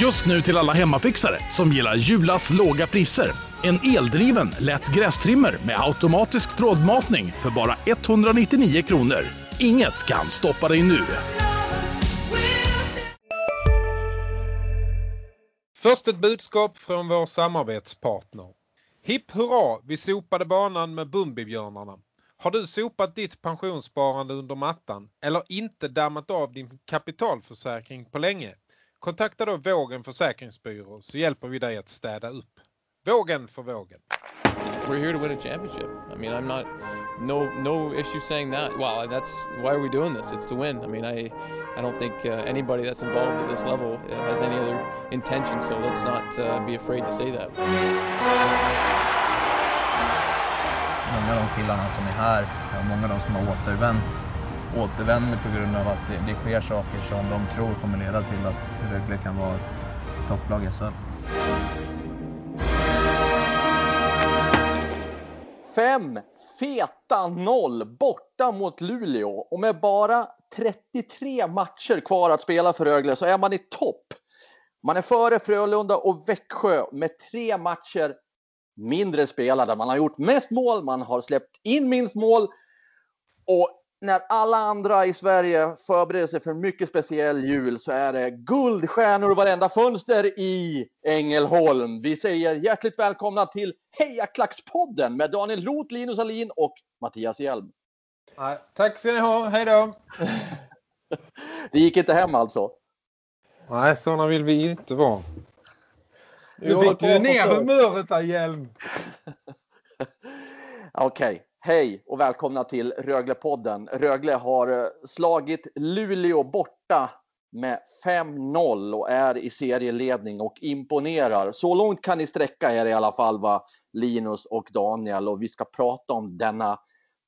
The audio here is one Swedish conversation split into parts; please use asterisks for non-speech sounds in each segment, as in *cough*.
Just nu till alla hemmafixare som gillar Julas låga priser. En eldriven, lätt grästrimmer med automatisk trådmatning för bara 199 kronor. Inget kan stoppa dig nu. Först ett budskap från vår samarbetspartner. Hipp hurra, vi sopade banan med Bumbibjörnarna. Har du sopat ditt pensionssparande under mattan eller inte dammat av din kapitalförsäkring på länge? Kontakta då Vågen Försäkringsbyrå så hjälper vi dig att städa upp. Vågen för vågen. We're here to win a championship. I mean, I'm not no no issue saying that. Well, that's why are we doing this? It's to win. I mean, I I don't think uh, anybody that's involved at this level uh, has any other intention. So let's not uh, be afraid to say that. Många av de killarna som är här, och många av de som har återvänt, återvänder på grund av att det, det sker saker som de tror kommer leda till att Rögle kan vara ett topplag i SHL. Fem feta noll borta mot Luleå och med bara 33 matcher kvar att spela för Rögle så är man i topp. Man är före Frölunda och Växjö med tre matcher mindre spelade. Man har gjort mest mål, man har släppt in minst mål och när alla andra i Sverige förbereder sig för en mycket speciell jul så är det guldstjärnor i varenda fönster i Ängelholm. Vi säger hjärtligt välkomna till Hejaklackspodden med Daniel Roth, Linus Alin och Mattias Hjelm. Tack ska ni ha, hej då! *laughs* Det gick inte hem alltså? Nej, sådana vill vi inte vara. Nu fick du ner humöret där Hjelm. *laughs* Okej, hej och välkomna till Röglepodden. Rögle har eh, slagit Luleå borta med 5-0 och är i serieledning och imponerar. Så långt kan ni sträcka er i alla fall, va? Linus och Daniel. Och vi ska prata om denna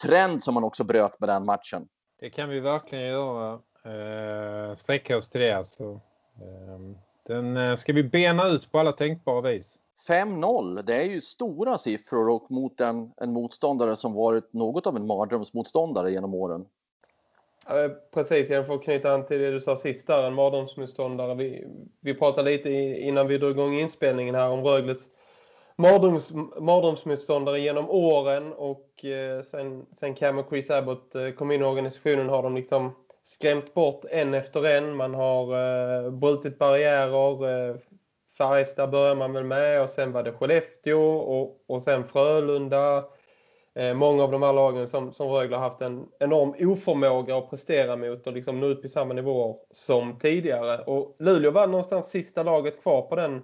trend som man också bröt med den matchen. Det kan vi verkligen göra. Eh, sträcka oss till det alltså. Ehm, eh, den ska vi bena ut på alla tänkbara vis. 5-0, det är ju stora siffror och mot en, en motståndare som varit något av en mardrömsmotståndare genom åren. Eh, precis, jag får knyta an till det du sa sist där, en mardrömsmotståndare. Vi, vi pratade lite innan vi drog igång inspelningen här om Rögles mardröms, mardrömsmotståndare genom åren och eh, sen, sen Cam och Chris Abbott eh, kom in i organisationen har de liksom skrämt bort en efter en. Man har eh, brutit barriärer. Eh, Färjestad börjar man väl med och sen var det Skellefteå och, och sen Frölunda. Eh, många av de här lagen som, som Rögle har haft en enorm oförmåga att prestera mot och liksom nå upp i samma nivåer som tidigare. Och Luleå var någonstans sista laget kvar på den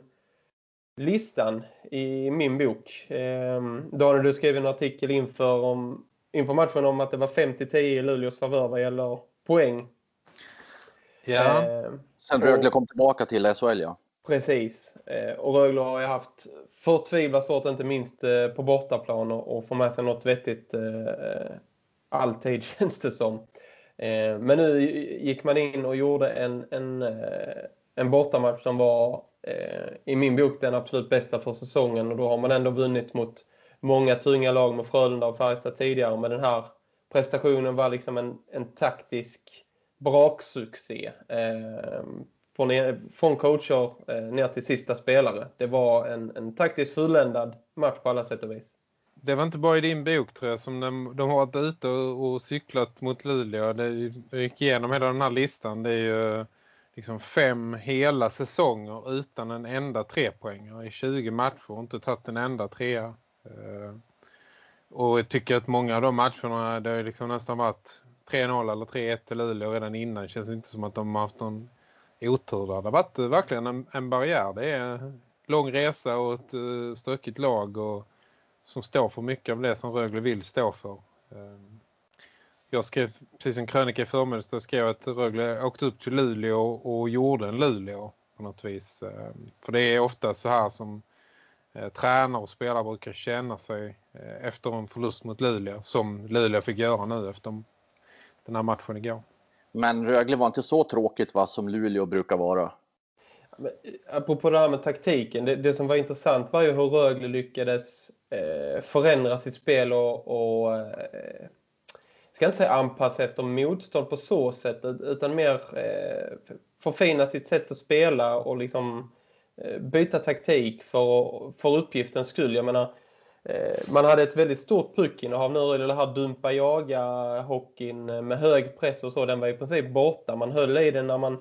listan i min bok. Eh, Daniel, du skrev en artikel inför, om, inför matchen om att det var 50-10 i Luleås favör vad gäller poäng. Ja. Eh, Sen Rögle kom tillbaka till SHL, ja. Precis. Eh, och Rögle har ju haft förtvivlat svårt, inte minst eh, på bortaplan, och få med sig något vettigt eh, alltid *laughs* känns det som. Men nu gick man in och gjorde en, en, en bortamatch som var i min bok den absolut bästa för säsongen och då har man ändå vunnit mot många tunga lag med Frölunda och Färjestad tidigare. Men den här prestationen var liksom en, en taktisk braksuccé. Eh, från, från coacher eh, ner till sista spelare. Det var en, en taktiskt fulländad match på alla sätt och vis. Det var inte bara i din bok tror jag som de, de har varit ute och, och cyklat mot Luleå. Det, jag gick igenom hela den här listan. Det är ju liksom fem hela säsonger utan en enda trepoängare i 20 matcher och inte tagit en enda trea. Eh, och jag tycker att många av de matcherna det har liksom nästan varit 3-0 eller 3-1 till Luleå redan innan. Det känns inte som att de har haft någon otur där. Det har varit eh, verkligen en, en barriär. Det är en lång resa och ett uh, stökigt lag och som står för mycket av det som Rögle vill stå för. Ehm, jag skrev precis en krönika i förmiddags där skrev jag att Rögle åkte upp till Luleå och gjorde en Luleå på något vis. Ehm, för det är ofta så här som eh, tränare och spelare brukar känna sig efter en förlust mot Luleå som Luleå fick göra nu efter den här matchen igår. Men Rögle var inte så tråkigt va, som Luleå brukar vara. Men, eh, Apropå det här med taktiken. Det, det som var intressant var ju hur Rögle lyckades eh, förändra sitt spel och, och eh, ska inte säga anpassa efter motstånd på så sätt utan mer eh, förfina sitt sätt att spela och liksom eh, byta taktik för, för uppgiftens skull. Jag menar, Eh, man hade ett väldigt stort puckinnehav nu, det här dumpa jaga hockeyn eh, med hög press och så, den var i princip borta. Man höll i den när man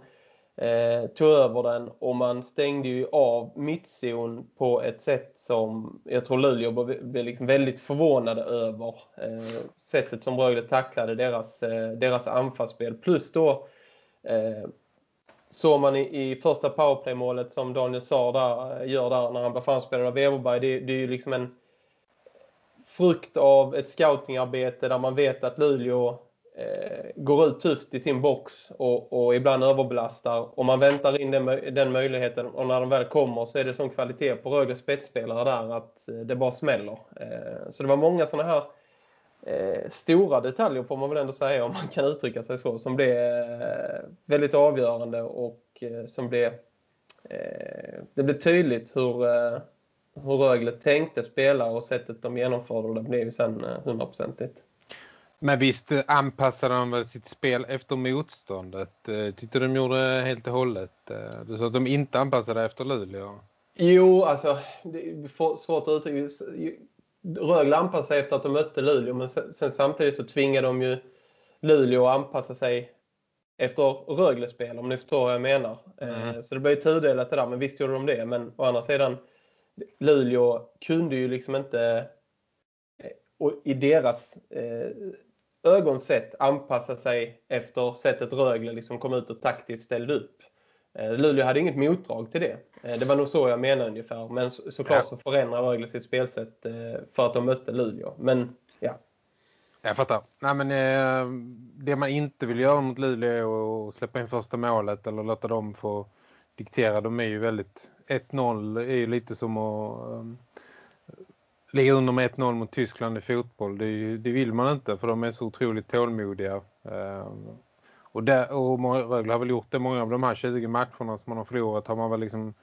eh, tog över den och man stängde ju av mittzon på ett sätt som jag tror Luleå blev liksom väldigt förvånade över. Eh, sättet som Rögle tacklade deras, eh, deras anfallsspel. Plus då eh, såg man i, i första powerplay-målet som Daniel Saar eh, gör där när han blir framspelad av Everberg. Det, det är ju liksom en frukt av ett scoutingarbete där man vet att Luleå eh, går ut tufft i sin box och, och ibland överbelastar. Och man väntar in den, den, möjligheten och när de väl kommer så är det sån kvalitet på Rögles spetsspelare där att eh, det bara smäller. Eh, så det var många sådana här eh, stora detaljer får man väl ändå säga om man kan uttrycka sig så som blev eh, väldigt avgörande och eh, som blev eh, det blev tydligt hur, eh, hur Rögle tänkte spela och sättet de genomförde det blev sen hundraprocentigt. Men visst anpassade de väl sitt spel efter motståndet. Eh, tyckte de gjorde helt och hållet. Eh, du sa att de inte anpassade efter Luleå. Jo, alltså det är svårt att uttrycka. Rögle anpassade sig efter att de mötte Luleå men sen, samtidigt så tvingade de ju Luleå att anpassa sig efter Rögles spel om ni förstår vad jag menar. Eh, mm. Så det blev ju tudelat det där men visst gjorde de det. Men å andra sidan Luleå kunde ju liksom inte och i deras eh, ögonsett anpassa sig efter sättet Rögle liksom kom ut och taktiskt ställde upp. Eh, Luleå hade inget motdrag till det. Eh, det var nog så jag menar ungefär. Men så, såklart så förändrar Rögle sitt spelsätt eh, för att de mötte Luleå. Men ja. Jag fattar. Nej, men, eh, det man inte vill göra mot Luleå är att släppa in första målet eller låta dem få diktera. De är ju väldigt... 1-0 är ju lite som att um, ligga under med 1-0 mot Tyskland i fotboll. Det, det, vill man inte för de är så otroligt tålmodiga. Ehm, och, där, och Rögle har väl gjort det. Många av de här 20 matcherna som man har förlorat har man väl liksom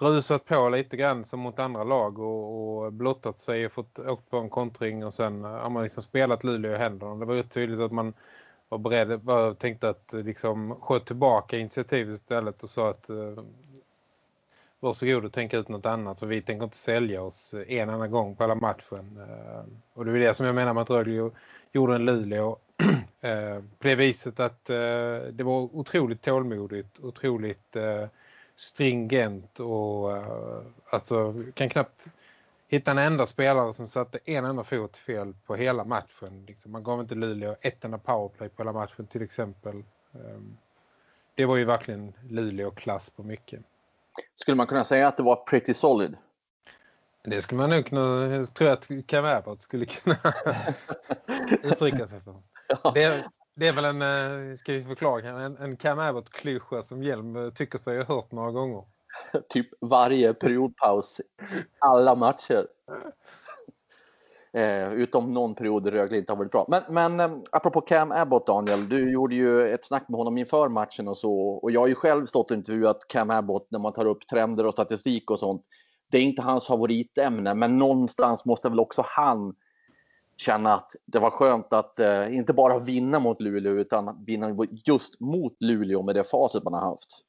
rusat på lite grann som mot andra lag och, och blottat sig och fått åkt på en kontring och sen har man liksom spelat Luleå i händerna. Det var ju tydligt att man var beredd, var, tänkte att eh, liksom sköt tillbaka initiativet istället och sa att eh, varsågod och tänka ut något annat för vi tänker inte sälja oss eh, en annan gång på hela matchen. Eh, och det är det som jag menar med att Rögle gjorde en Luleå *clears throat* eh, på det viset att eh, det var otroligt tålmodigt, otroligt eh, stringent och alltså kan knappt hitta en enda spelare som satte en enda fot fel på hela matchen. Liksom, man gav inte Luleå ett enda powerplay på hela matchen till exempel. Det var ju verkligen Luleå-klass på mycket. Skulle man kunna säga att det var pretty solid? Det skulle man nog kunna, jag tror att Cam Abbott skulle kunna *laughs* uttrycka sig. Ja. Det, det, är väl en, eh, ska vi förklara, en, en Cam Abbott-klyscha som Hjelm eh, tycker sig ha hört några gånger. *laughs* typ varje periodpaus, alla matcher. Eh, utom någon period där Rögle inte har varit bra. Men, men eh, apropå Cam Abbott Daniel, du gjorde ju ett snack med honom inför matchen och så. Och jag har ju själv stått och intervjuat Cam Abbott när man tar upp trender och statistik och sånt. Det är inte hans favoritämne, men någonstans måste väl också han känna att det var skönt att eh, inte bara vinna mot Luleå utan vinna just mot Luleå med det facit man har haft.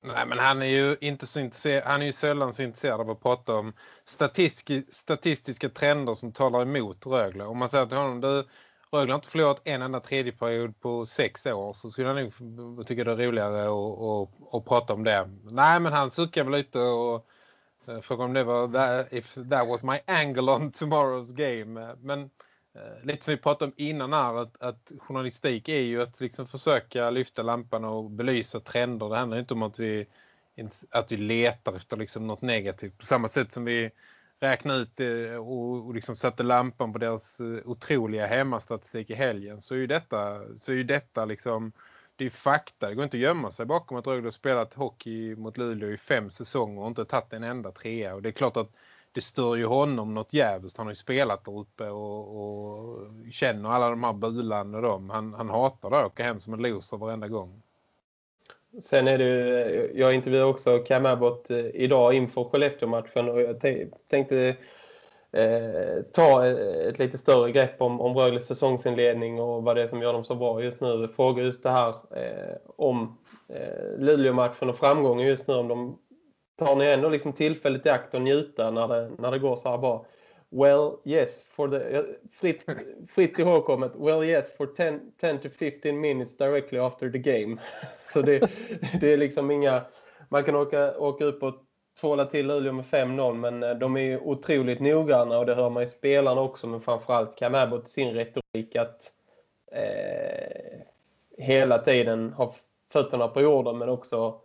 Nej, men han är ju inte så intresserad, han är ju sällan så intresserad av att prata om statistik, statistiska trender som talar emot Rögle. Om man säger till honom, du, Rögle har inte förlorat en enda tredje period på sex år så skulle han nog tycka det är roligare att, att, att prata om det. Nej, men han suckar väl lite och eh, frågar om det var that, if that was my angle on tomorrow's game. Men Eh, lite som vi pratade om innan här att, att journalistik är ju att liksom försöka lyfta lampan och belysa trender. Det handlar inte om att vi, att vi letar efter liksom något negativt. På samma sätt som vi räknar ut det och, och liksom satte lampan på deras eh, otroliga hemmastatistik i helgen så är ju detta, så är ju detta liksom det är fakta. Det går inte att gömma sig bakom att Rögle har spelat hockey mot Luleå i fem säsonger och inte tagit en enda trea. Och det är klart att bestör stör ju honom något jävligt. Han har ju spelat där uppe och, och känner alla de här bulan och dem. Han, han hatar det att åka hem som en loser varenda gång. Sen är det jag intervjuade också Cam Abbott eh, idag inför Skellefteå-matchen och jag tänkte eh, ta eh, ett lite större grepp om, om Rögles säsongsinledning och vad det är som gör dem så bra just nu. Fråga just det här eh, om eh, Luleå-matchen och framgången just nu. Om de tar ni ändå liksom tillfället i akt och njuta när det, när det går så här bra. Well, yes, for the, fritt, fritt ihågkommet. Well, yes, for 10, 10 to 15 minutes directly after the game. *laughs* Så det, det är liksom inga... Man kan åka, åka upp och tvåla till Luleå med 5-0 men eh, de är otroligt noggranna och det hör man ju spelarna också men framförallt Cam Abbott sin retorik att eh, hela tiden ha fötterna på jorden men också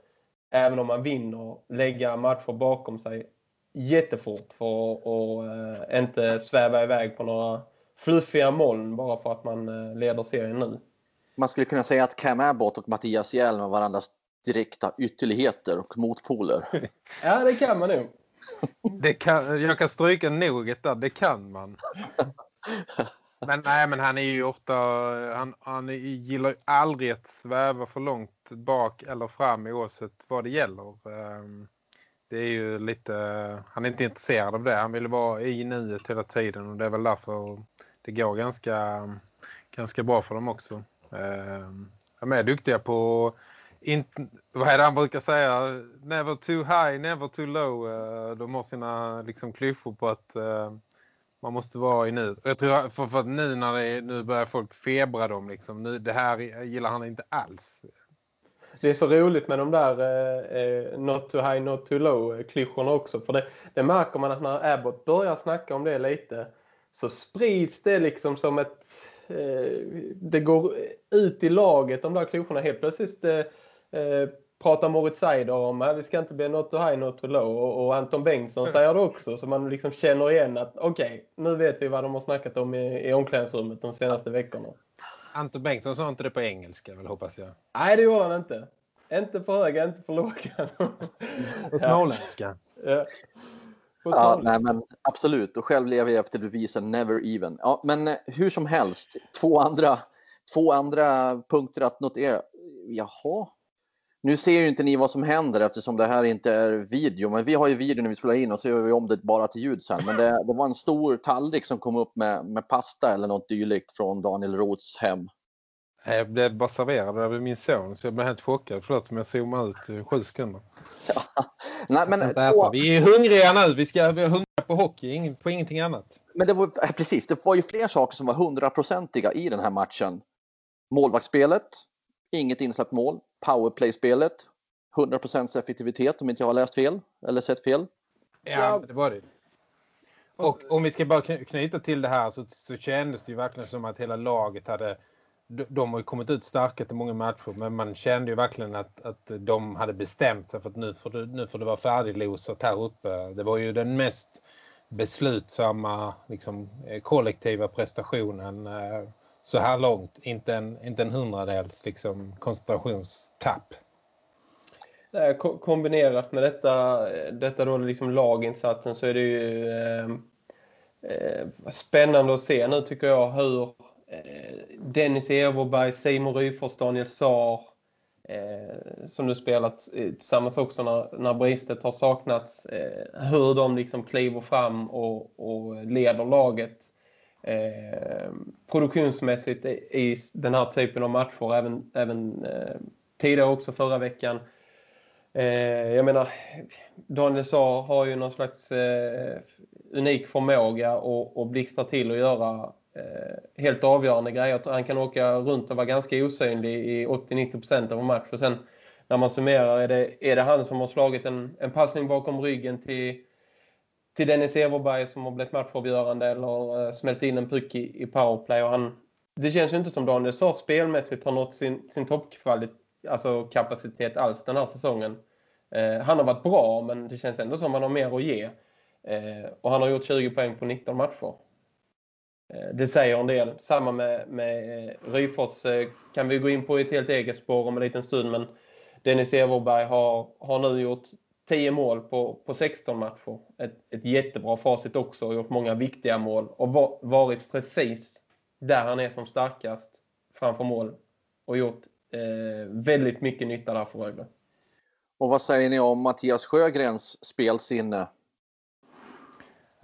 även om man vinner lägga matcher bakom sig jättefort för att eh, inte sväva iväg på några fluffiga moln bara för att man eh, leder serien nu. Man skulle kunna säga att Cam Abbott och Mattias Hjelm är varandras direkta ytterligheter och motpoler. *laughs* ja, det kan man nog. Det kan, jag kan stryka noget där, det kan man. *laughs* Men nej, men han är ju ofta, han, han gillar ju aldrig att sväva för långt bak eller fram oavsett vad det gäller. Ehm, det är ju lite, han är inte intresserad av det. Han vill vara i nuet hela tiden och det är väl därför det går ganska, ganska bra för dem också. Ehm, de är duktiga på in, vad är det han brukar säga? Never too high, never too low. Eh, de har sina liksom, klyschor på att eh, man måste vara i nu. Jag tror för, för att nu när det är, nu börjar folk febra dem liksom. Nu, det här gillar han inte alls. Det är så roligt med de där eh, eh not too high, not too low eh, klyschorna också. För det, det märker man att när Abbott börjar snacka om det lite så sprids det liksom som ett eh, det går ut i laget de där klyschorna helt plötsligt Eh, eh pratar Moritz Seider om att det ska inte bli too high, too low. Och, Anton Bengtsson säger det också. Så man liksom känner igen att okej, okay, nu vet vi vad de har snackat om i, i omklädningsrummet de senaste veckorna. Anton Bengtsson sa inte det på engelska väl hoppas jag? Nej, det gjorde han inte. Inte för höga, inte för låga. *laughs* På småländska. Ja. Ja, nej, men absolut. Och själv lever jag efter devisen never even. Ja, men eh, hur som helst, två andra, två andra punkter att notera. Jaha, nu ser ju inte ni vad som händer eftersom det här inte är video, men vi har ju video när vi spelar in och så gör vi om det bara till ljud sen. Men det, det var en stor tallrik som kom upp med, med pasta eller något dylikt från Daniel Roths hem. Jag blev bara serverad av min son så jag blev helt chockad. Förlåt om jag zoomar ut i sju sekunder. Ja. *laughs* Nej, men två... Vi är hungriga nu. Vi ska hungriga på hockey, på ingenting annat. Men det var precis, det var ju fler saker som var hundraprocentiga i den här matchen. Målvaktsspelet, inget insläppt mål, powerplay-spelet, 100% effektivitet om inte jag har läst fel eller sett fel. Ja, det var det. Och om vi ska bara knyta till det här så, så kändes det ju verkligen som att hela laget hade de har ju kommit ut starka till många matcher men man kände ju verkligen att, att de hade bestämt sig för att nu får det, nu får det vara färdiglosat här uppe. Det var ju den mest beslutsamma liksom, eh, kollektiva prestationen eh, så här långt. Inte en, inte en hundradels liksom, koncentrationstapp. Nej, kombinerat med detta, detta då liksom laginsatsen så är det ju eh, eh, spännande att se nu tycker jag hur eh, Dennis Everberg, Simon Ryfors, Daniel Saar eh, som nu spelat tillsammans också när, när Bristet har saknats eh, hur de liksom kliver fram och, och leder laget eh, produktionsmässigt i, den här typen av matcher. Även, även eh, tidigare också förra veckan. Eh, jag menar, Daniel Saar har ju någon slags eh, unik förmåga att, att blixtra till och göra eh, helt avgörande grejer. Han kan åka runt och vara ganska osynlig i 80-90% av en match. Och sen när man summerar är det, är det han som har slagit en, en passning bakom ryggen till till Dennis Everberg som har blivit matchavgörande eller eh, smält in en puck i, i powerplay. Och han, det känns ju inte som Daniel sa spelmässigt har nått sin, sin toppkvalitet, alltså kapacitet alls den här säsongen. Eh, han har varit bra men det känns ändå som han har mer att ge. Eh, och han har gjort 20 poäng på 19 matcher. Eh, det säger en del. Samma med, med eh, Ryfors eh, kan vi gå in på i ett helt eget spår om en liten stund men Dennis Everberg har, har nu gjort 10 mål på, på 16 matcher. Ett, ett jättebra facit också och gjort många viktiga mål och var, varit precis där han är som starkast framför mål och gjort eh, väldigt mycket nytta där för Rögle. Och vad säger ni om Mattias Sjögrens spelsinne?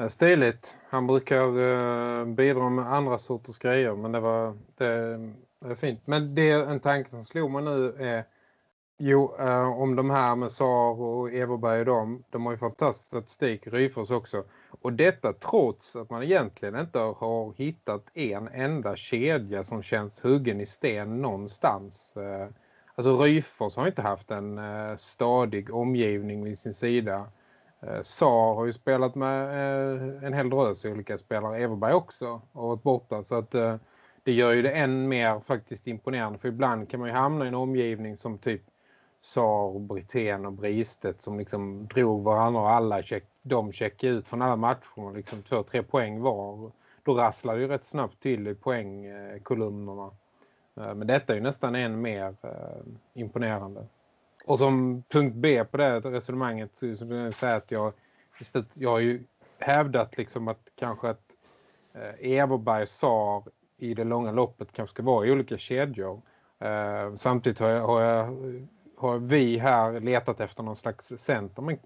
stiligt. Han brukar bidra med andra sorters grejer men det var det, det är fint. Men det en tanke som slog mig nu är Jo, eh, om de här med Sar och Everberg och dem, de har ju fantastisk statistik, Ryfors också. Och detta trots att man egentligen inte har hittat en enda kedja som känns huggen i sten någonstans. Eh, alltså Ryfors har inte haft en eh, stadig omgivning vid sin sida. Eh, Sar har ju spelat med eh, en hel drös olika spelare, Everberg också, och varit borta. Så att eh, det gör ju det än mer faktiskt imponerande. För ibland kan man ju hamna i en omgivning som typ Sar, Brithén och Bristet som liksom drog varandra och alla check, de checkade ut från alla matcher liksom två, tre poäng var. Då rasslade ju rätt snabbt till i poängkolumnerna. Eh, men detta är ju nästan än mer eh, imponerande. Och som punkt B på det resonemanget så vill jag säga att jag, jag har ju hävdat liksom att kanske att eh, Everberg Sar i det långa loppet kanske ska vara i olika kedjor. samtidigt har jag, har jag har vi här letat efter någon slags center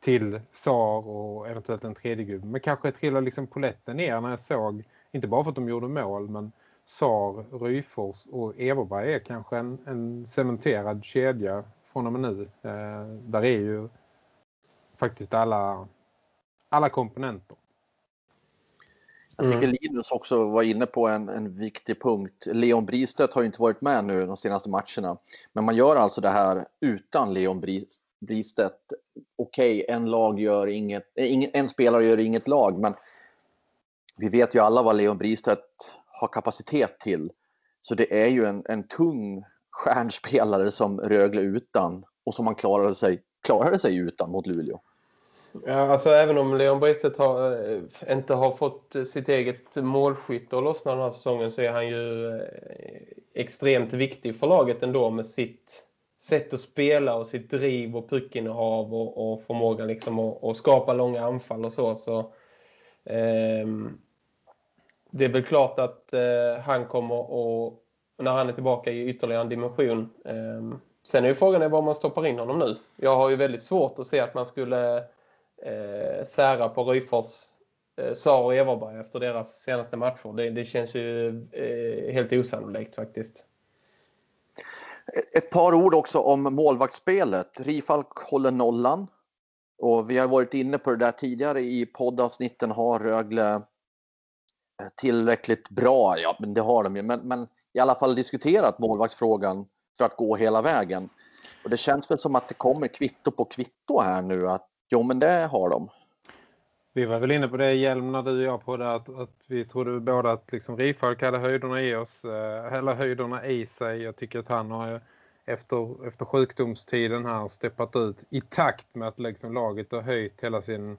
till SAR och eventuellt en tredje gubbe. Men kanske trillade liksom poletten ner när jag såg, inte bara för att de gjorde mål, men SAR, Ryfors och Everberg är kanske en, en cementerad kedja från och med nu. Eh, där är ju faktiskt alla, alla komponenter. Jag tycker mm. Linus också var inne på en, en viktig punkt. Leon Bristedt har ju inte varit med nu de senaste matcherna. Men man gör alltså det här utan Leon Bristedt. Okej, okay, en, lag gör inget, eh, en spelare gör inget lag, men vi vet ju alla vad Leon Bristedt har kapacitet till. Så det är ju en, en tung stjärnspelare som Rögle utan och som man klarade sig, klarade sig utan mot Luleå. Ja, alltså även om Leon Bristet har, eh, inte har fått eh, sitt eget målskytte att lossna den här säsongen så är han ju eh, extremt viktig för laget ändå med sitt sätt att spela och sitt driv och puckinnehav och, och förmågan liksom att, att, skapa långa anfall och så. så eh, det är väl klart att han kommer och när han är tillbaka i ytterligare en dimension. Eh, sen är ju frågan var man stoppar in honom nu. Jag har ju väldigt svårt att se att man skulle eh, sära på Ryfors, eh, Sar och Everberg efter deras senaste matcher. Det, det känns ju eh, helt osannolikt faktiskt. Ett par ord också om målvaktsspelet. Rifalk håller nollan. Och vi har varit inne på det där tidigare i poddavsnitten. Har Rögle eh, tillräckligt bra? Ja, men det har de ju. Men, men i alla fall diskuterat målvaktsfrågan för att gå hela vägen. Och det känns väl som att det kommer kvitto på kvitto här nu. Att Jo, men det har de. Vi var väl inne på det, Hjelm, när du och jag på det, att, att vi trodde båda att liksom Rifalk hade höjderna i oss, eh, eller höjderna i sig. Jag tycker att han har efter, efter sjukdomstiden här steppat ut i takt med att liksom laget har höjt hela sin...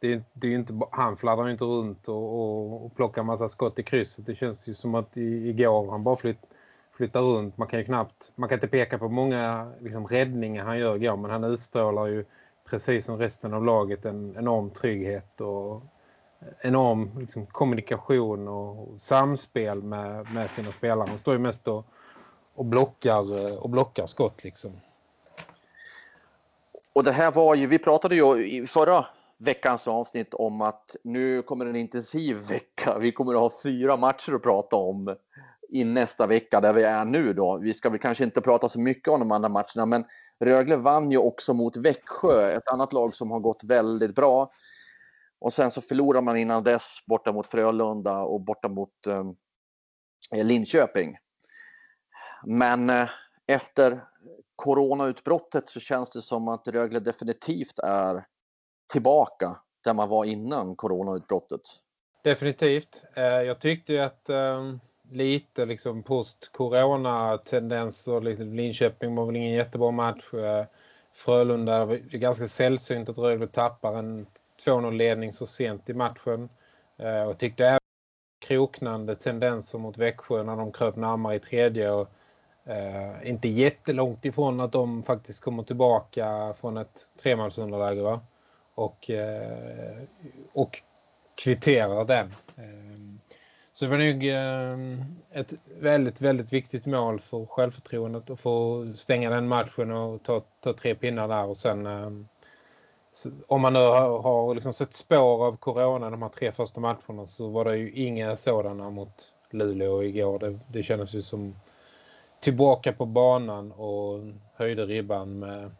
Det, det är inte, han fladdrar inte runt och, och, och plockar massa skott i krysset. Det känns ju som att i, igår han bara flytt, flyttar runt. Man kan ju knappt, man kan inte peka på många liksom, räddningar han gör igår, men han utstrålar ju precis som resten av laget en enorm trygghet och enorm liksom, kommunikation och samspel med, med sina spelare. Han står ju mest och, och, blockar, och blockar skott liksom. Och det här var ju, vi pratade ju i förra veckans avsnitt om att nu kommer en intensiv vecka. Vi kommer att ha fyra matcher att prata om i nästa vecka där vi är nu då. Vi ska väl kanske inte prata så mycket om de andra matcherna men Rögle vann ju också mot Växjö, ett annat lag som har gått väldigt bra. Och sen så förlorar man innan dess borta mot Frölunda och borta mot eh, Linköping. Men eh, efter coronautbrottet så känns det som att Rögle definitivt är tillbaka där man var innan coronautbrottet. Definitivt. Eh, jag tyckte att ehm, lite liksom post-corona-tendenser. Liksom Linköping var väl ingen jättebra match. Eh, Frölunda, det är ganska sällsynt att Rögle tappar en 2-0-ledning så sent i matchen. Eh, och tyckte även kroknande tendenser mot Växjö när de kröp närmare i tredje. Och, eh, inte jättelångt ifrån att de faktiskt kommer tillbaka från ett tremålsunderläge va? Och, eh, och kvitterar den. Så det var nog ehm, ett väldigt, väldigt viktigt mål för självförtroendet att få stänga den matchen och ta, ta tre pinnar där och sen, ehm, om man nu har, har liksom sett spår av corona de här tre första matcherna så var det ju inga sådana mot Luleå igår. Det, det kändes ju som tillbaka på banan och höjde ribban med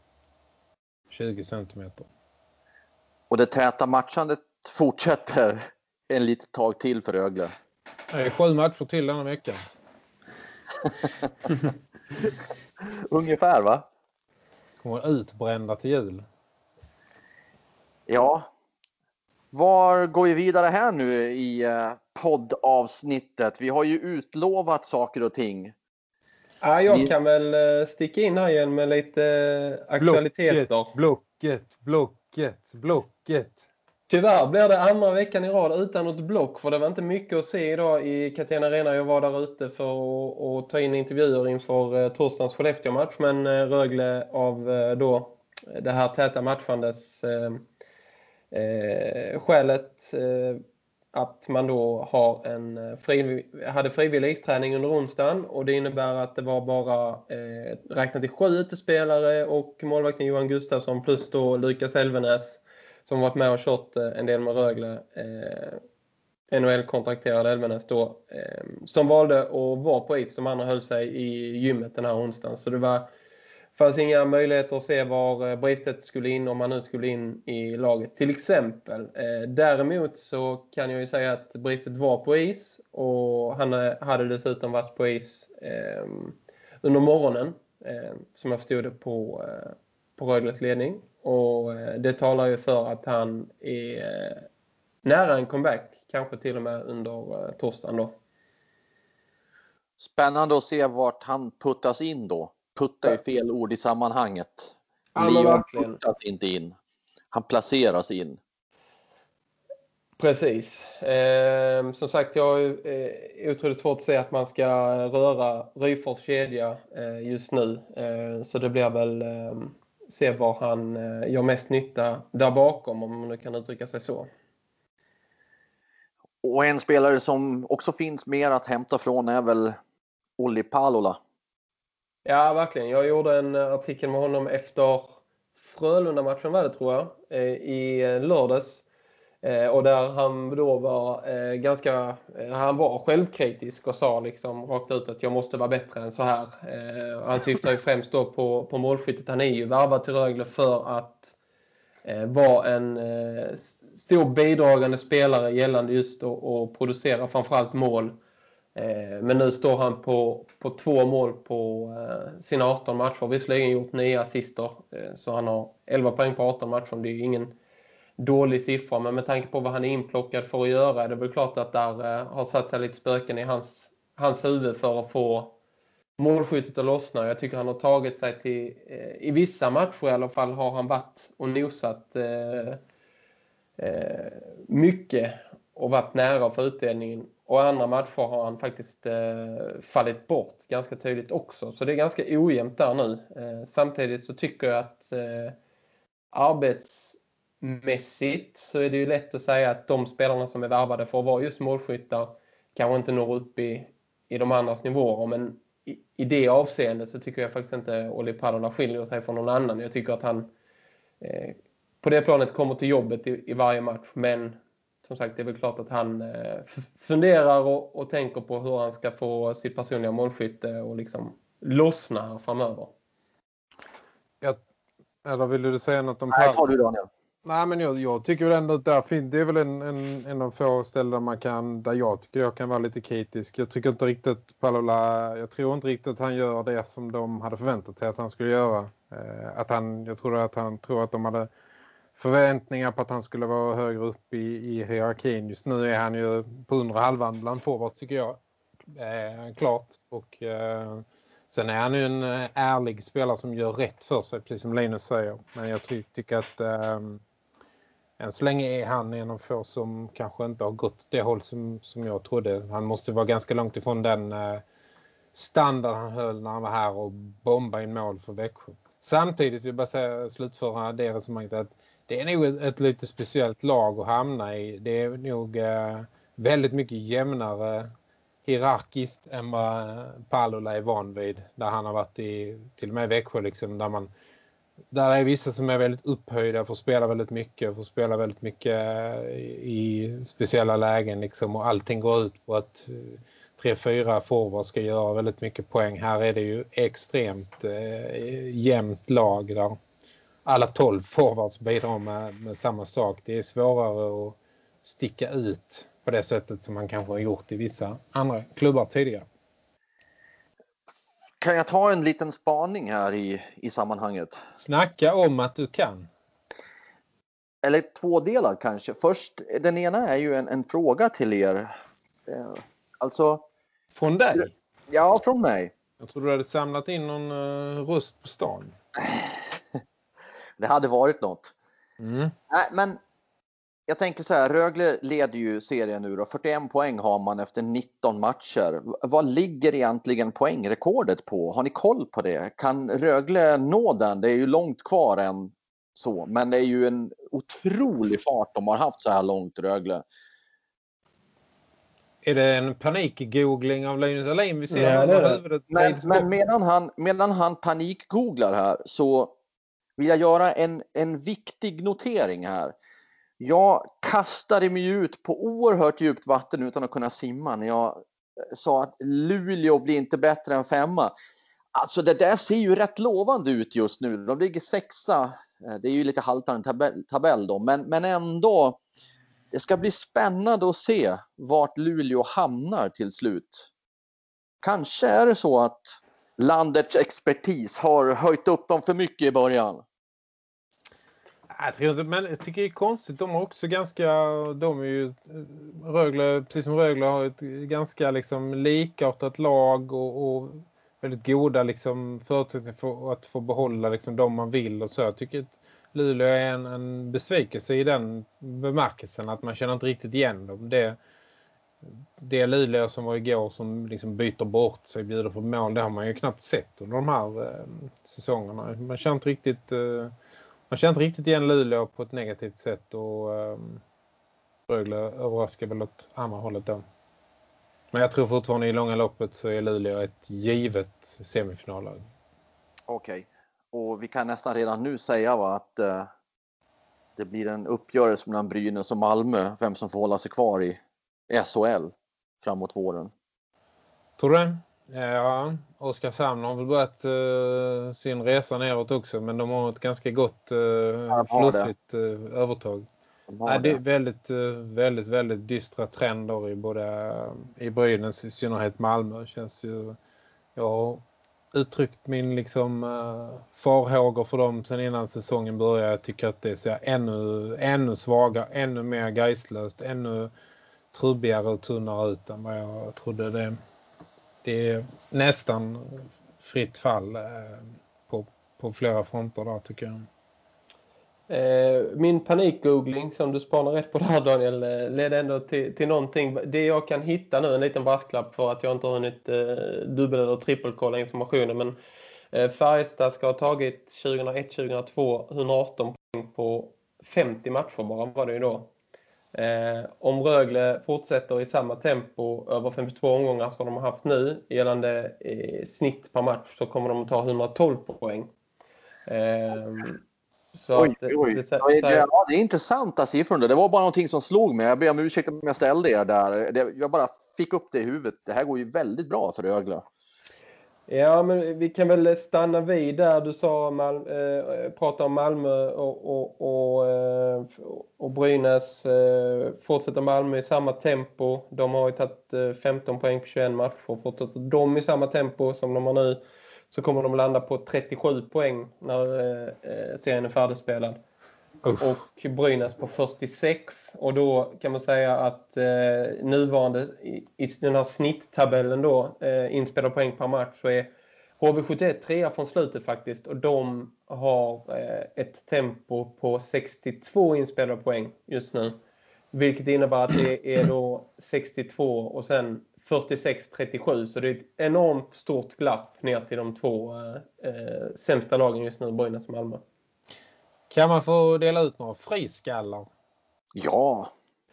20 centimeter. Och det täta matchandet fortsätter en litet tag till för Rögle. Det är sju matcher till denna veckan. *laughs* Ungefär va? Kommer utbrända till jul. Ja. Var går vi vidare här nu i eh, poddavsnittet? Vi har ju utlovat saker och ting. Ja, jag kan väl eh, sticka in här igen med lite eh, aktualiteter. Blocket, blocket, blocket. Tyvärr blir det andra veckan i rad utan något block för det var inte mycket att se idag i Catena Arena. Jag var där ute för att, ta in intervjuer inför eh, torsdagens Skellefteå-match men eh, Rögle av eh, då det här täta matchandes Eh, skälet eh, att man då har en fri, hade frivillig isträning under onsdagen och det innebär att det var bara eh, räknat till sju utespelare och målvakten Johan Gustafsson plus då Lukas Elvenäs som varit med och kört eh, en del med Rögle eh, NHL-kontrakterade Elvenäs då eh, som valde att vara på is. De andra höll sig i gymmet den här onsdagen så det var fanns inga möjligheter att se var eh, Bristet skulle in om han nu skulle in i laget till exempel. Eh, däremot så kan jag ju säga att Bristet var på is och han eh, hade dessutom varit på is under morgonen som jag förstod det på, på Rögles ledning. Och det talar ju för att han är nära en comeback, kanske till och med under torsdagen då. Spännande att se vart han puttas in då putta är fel ord i sammanhanget. Ja, Leon puttas inte in. Han placeras in. Precis. Eh, som sagt, jag är eh, otroligt svårt att se att man ska röra Ryfors kedja eh, just nu. Eh, så det blir väl eh, se var han eh, gör mest nytta där bakom, om man nu kan uttrycka sig så. Och en spelare som också finns mer att hämta från är väl Olli Palola. Ja, verkligen. Jag gjorde en artikel med honom efter Frölunda-matchen var det tror jag, eh, i eh, lördags. Eh, och där han då var eh, ganska, eh, han var självkritisk och sa liksom rakt ut att jag måste vara bättre än så här. Eh, han syftar ju främst då på, på målskyttet. Han är ju värvad till Rögle för att vara en stor bidragande spelare gällande just att producera framförallt mål Eh, men nu står han på, på två mål på eh, sina 18 matcher. Visserligen gjort nio assister. Eh, så han har 11 poäng på 18 matcher. Det är ingen dålig siffra. Men med tanke på vad han är inplockad för att göra. är Det väl klart att där eh, har satt sig lite spöken i hans, hans huvud för att få målskyttet att lossna. Jag tycker han har tagit sig till, eh, i vissa matcher i alla fall har han varit och nosat eh, mycket och varit nära för utdelningen. Och andra matcher har han faktiskt eh, fallit bort ganska tydligt också. Så det är ganska ojämnt där nu. Eh, samtidigt så tycker jag att eh, arbetsmässigt så är det ju lätt att säga att de spelarna som är värvade för att vara just målskyttar kanske inte når upp i, i de andras nivåer. Men i, i det avseendet så tycker jag faktiskt inte Olli Padola skiljer sig från någon annan. Jag tycker att han eh, på det planet kommer till jobbet i, i varje match. Men som sagt, det är väl klart att han eh, funderar och, och, tänker på hur han ska få sitt personliga målskytte och liksom lossna framöver. Jag, eller vill du säga något om Nej, tar du Daniel. Nej, men jag, jag tycker väl ändå att där finns, det är väl en, en, en av få ställen där man kan, där jag tycker jag kan vara lite kritisk. Jag tycker inte riktigt Palola, jag tror inte riktigt att han gör det som de hade förväntat sig att han skulle göra. Eh, att han, jag tror att han tror att de hade förväntningar på att han skulle vara högre upp i, i hierarkin. Just nu är han ju på undre halvan bland forwards tycker jag. Eh, klart. Och eh, sen är han ju en eh, ärlig spelare som gör rätt för sig, precis som Linus säger. Men jag ty tycker att eh, än så länge är han en av få som kanske inte har gått det håll som, som jag trodde. Han måste vara ganska långt ifrån den eh, standard han höll när han var här och bomba in mål för Växjö. Samtidigt vill jag bara säga, slutföra det resonemanget att det är nog ett, ett, lite speciellt lag att hamna i. Det är nog eh, väldigt mycket jämnare hierarkiskt än vad Palola är van vid. Där han har varit i till och med Växjö liksom, där man där är vissa som är väldigt upphöjda, får spela väldigt mycket, får spela väldigt mycket eh, i speciella lägen liksom, och allting går ut på att eh, tre, fyra forwards ska göra väldigt mycket poäng. Här är det ju extremt eh, jämnt lag där alla tolv forwards bidrar med, med samma sak. Det är svårare att sticka ut på det sättet som man kanske har gjort i vissa andra klubbar tidigare. Kan jag ta en liten spaning här i, i sammanhanget? Snacka om att du kan. Eller tvådelad kanske. Först, den ena är ju en, en fråga till er. Eh, alltså... Från dig? Ja, från mig. Jag tror du hade samlat in någon uh, röst på stan. *laughs* det hade varit något. Mm. Nej, men jag tänker så här, Rögle leder ju serien nu då. 41 poäng har man efter 19 matcher. Vad ligger egentligen poängrekordet på? Har ni koll på det? Kan Rögle nå den? Det är ju långt kvar än så, men det är ju en otrolig fart de har haft så här långt Rögle. Är det en panikgoogling av Linus Alin vi ser? Ja, det men, men medan, han, medan han panikgooglar här så vill jag göra en, en viktig notering här. Jag kastade mig ut på oerhört djupt vatten utan att kunna simma när jag eh, sa att Luleå blir inte bättre än femma. Alltså det där ser ju rätt lovande ut just nu. De ligger sexa. Eh, det är ju lite haltande tabell, tabell då, men, men ändå. Det ska bli spännande att se vart Luleå hamnar till slut. Kanske är det så att landets expertis har höjt upp dem för mycket i början. Jag, tror, men jag tycker det är konstigt. De har också ganska, de är ju Rögle, precis som Rögle har ett ganska liksom likartat lag och, och väldigt goda liksom förutsättningar för att få behålla liksom de man vill och så. Jag tycker att Luleå är en, en besvikelse i den bemärkelsen att man känner inte riktigt igen dem. Det, det Luleå som var igår som liksom byter bort sig, bjuder på mål, det har man ju knappt sett under de här eh, säsongerna. Man känner inte riktigt... Eh, man känner inte riktigt igen Luleå på ett negativt sätt och um, Rögle överraskar väl åt andra hållet då. Men jag tror fortfarande i långa loppet så är Luleå ett givet semifinallag. Okej, okay. och vi kan nästan redan nu säga va, att uh, det blir en uppgörelse mellan Brynäs och Malmö, vem som får hålla sig kvar i SHL framåt våren. Tror du det? Ja, Oskarshamn har väl börjat uh, sin resa neråt också men de har ett ganska gott uh, fluffigt uh, övertag. De det. är väldigt, väldigt, väldigt dystra trender i både i Brynäs, i synnerhet Malmö. Känns ju, jag har uttryckt min liksom farhågor för dem sen innan säsongen började. Jag tycker att det ser ännu, ännu svagare, ännu mer geislöst, ännu trubbigare och tunnare ut än vad jag trodde det det är nästan fritt fall eh, på, på flera fronter där tycker jag. Eh, min panikgoogling som du spanar rätt på där Daniel eh, ledde ändå till, till någonting. Det jag kan hitta nu, en liten brasklapp för att jag inte har hunnit dubbel- eller trippelkolla informationen. Men Färjestad ska ha tagit 2001-2002 118 poäng på 50 matcher bara var det ju då. Eh, om Rögle fortsätter i samma tempo över 52 omgångar som de har haft nu gällande eh, snitt per match så kommer de att ta 112 poäng. Eh, så oj, det, oj. Det, det, det, ja, det är intressanta siffror. Det var bara någonting som slog mig. Jag ber om ursäkt om jag ställde er där. jag bara fick upp det i huvudet. Det här går ju väldigt bra för Rögle. Ja, men vi kan väl stanna vid där du sa Mal eh, prata om Malmö och, och, och, eh, och Brynäs. Eh, fortsätter Malmö i samma tempo. De har ju tagit eh, 15 poäng på 21 matcher. Fortsätter de i samma tempo som de har nu så kommer de landa på 37 poäng när eh, eh, serien är färdigspelad. Uff. och Brynäs på 46 och då kan man säga att eh, nuvarande i, i den här snitttabellen då eh, inspelade poäng per match så är HV71 trea från slutet faktiskt och de har eh, ett tempo på 62 inspelade poäng just nu. Vilket innebär att det är då 62 och sen 46-37 så det är ett enormt stort glapp ner till de två eh, eh sämsta lagen just nu, Brynäs och Malmö. Kan man få dela ut några friskallar? Ja.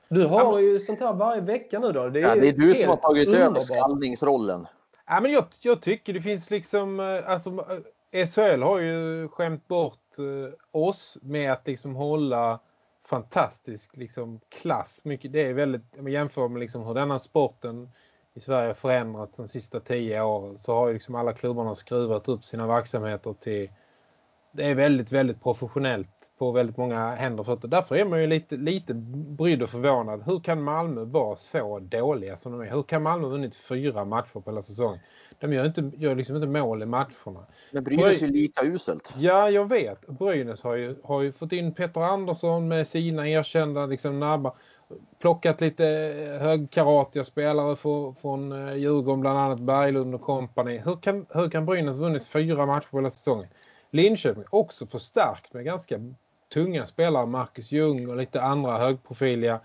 Du har ju sånt här varje vecka nu då. Det är, ja, det är du som har tagit underbart. över skallningsrollen. Ja, men jag, jag tycker det finns liksom, eh, alltså, SHL har ju skämt bort eh, oss med att liksom hålla fantastisk liksom, klass. Mycket, det är väldigt, om man jämför med liksom hur denna sporten i Sverige förändrats de sista tio åren så har ju liksom alla klubbarna skruvat upp sina verksamheter till det är väldigt, väldigt professionellt på väldigt många händer. Så därför är man ju lite, lite brydd och förvånad. Hur kan Malmö vara så dåliga som de är? Hur kan Malmö ha vunnit fyra matcher på hela säsongen? De gör, inte, gör liksom inte mål i matcherna. Men Brynäs är ju lika uselt. Ja, jag vet. Brynäs har ju, har ju fått in Peter Andersson med sina erkända liksom, nabbar. Plockat lite högkaratiga spelare från, från eh, Djurgården, bland annat Berglund och kompani. Hur kan, hur kan Brynäs vunnit fyra matcher på hela säsongen? Linköping också förstärkt med ganska tunga spelare. Marcus Ljung och lite andra högprofiliga.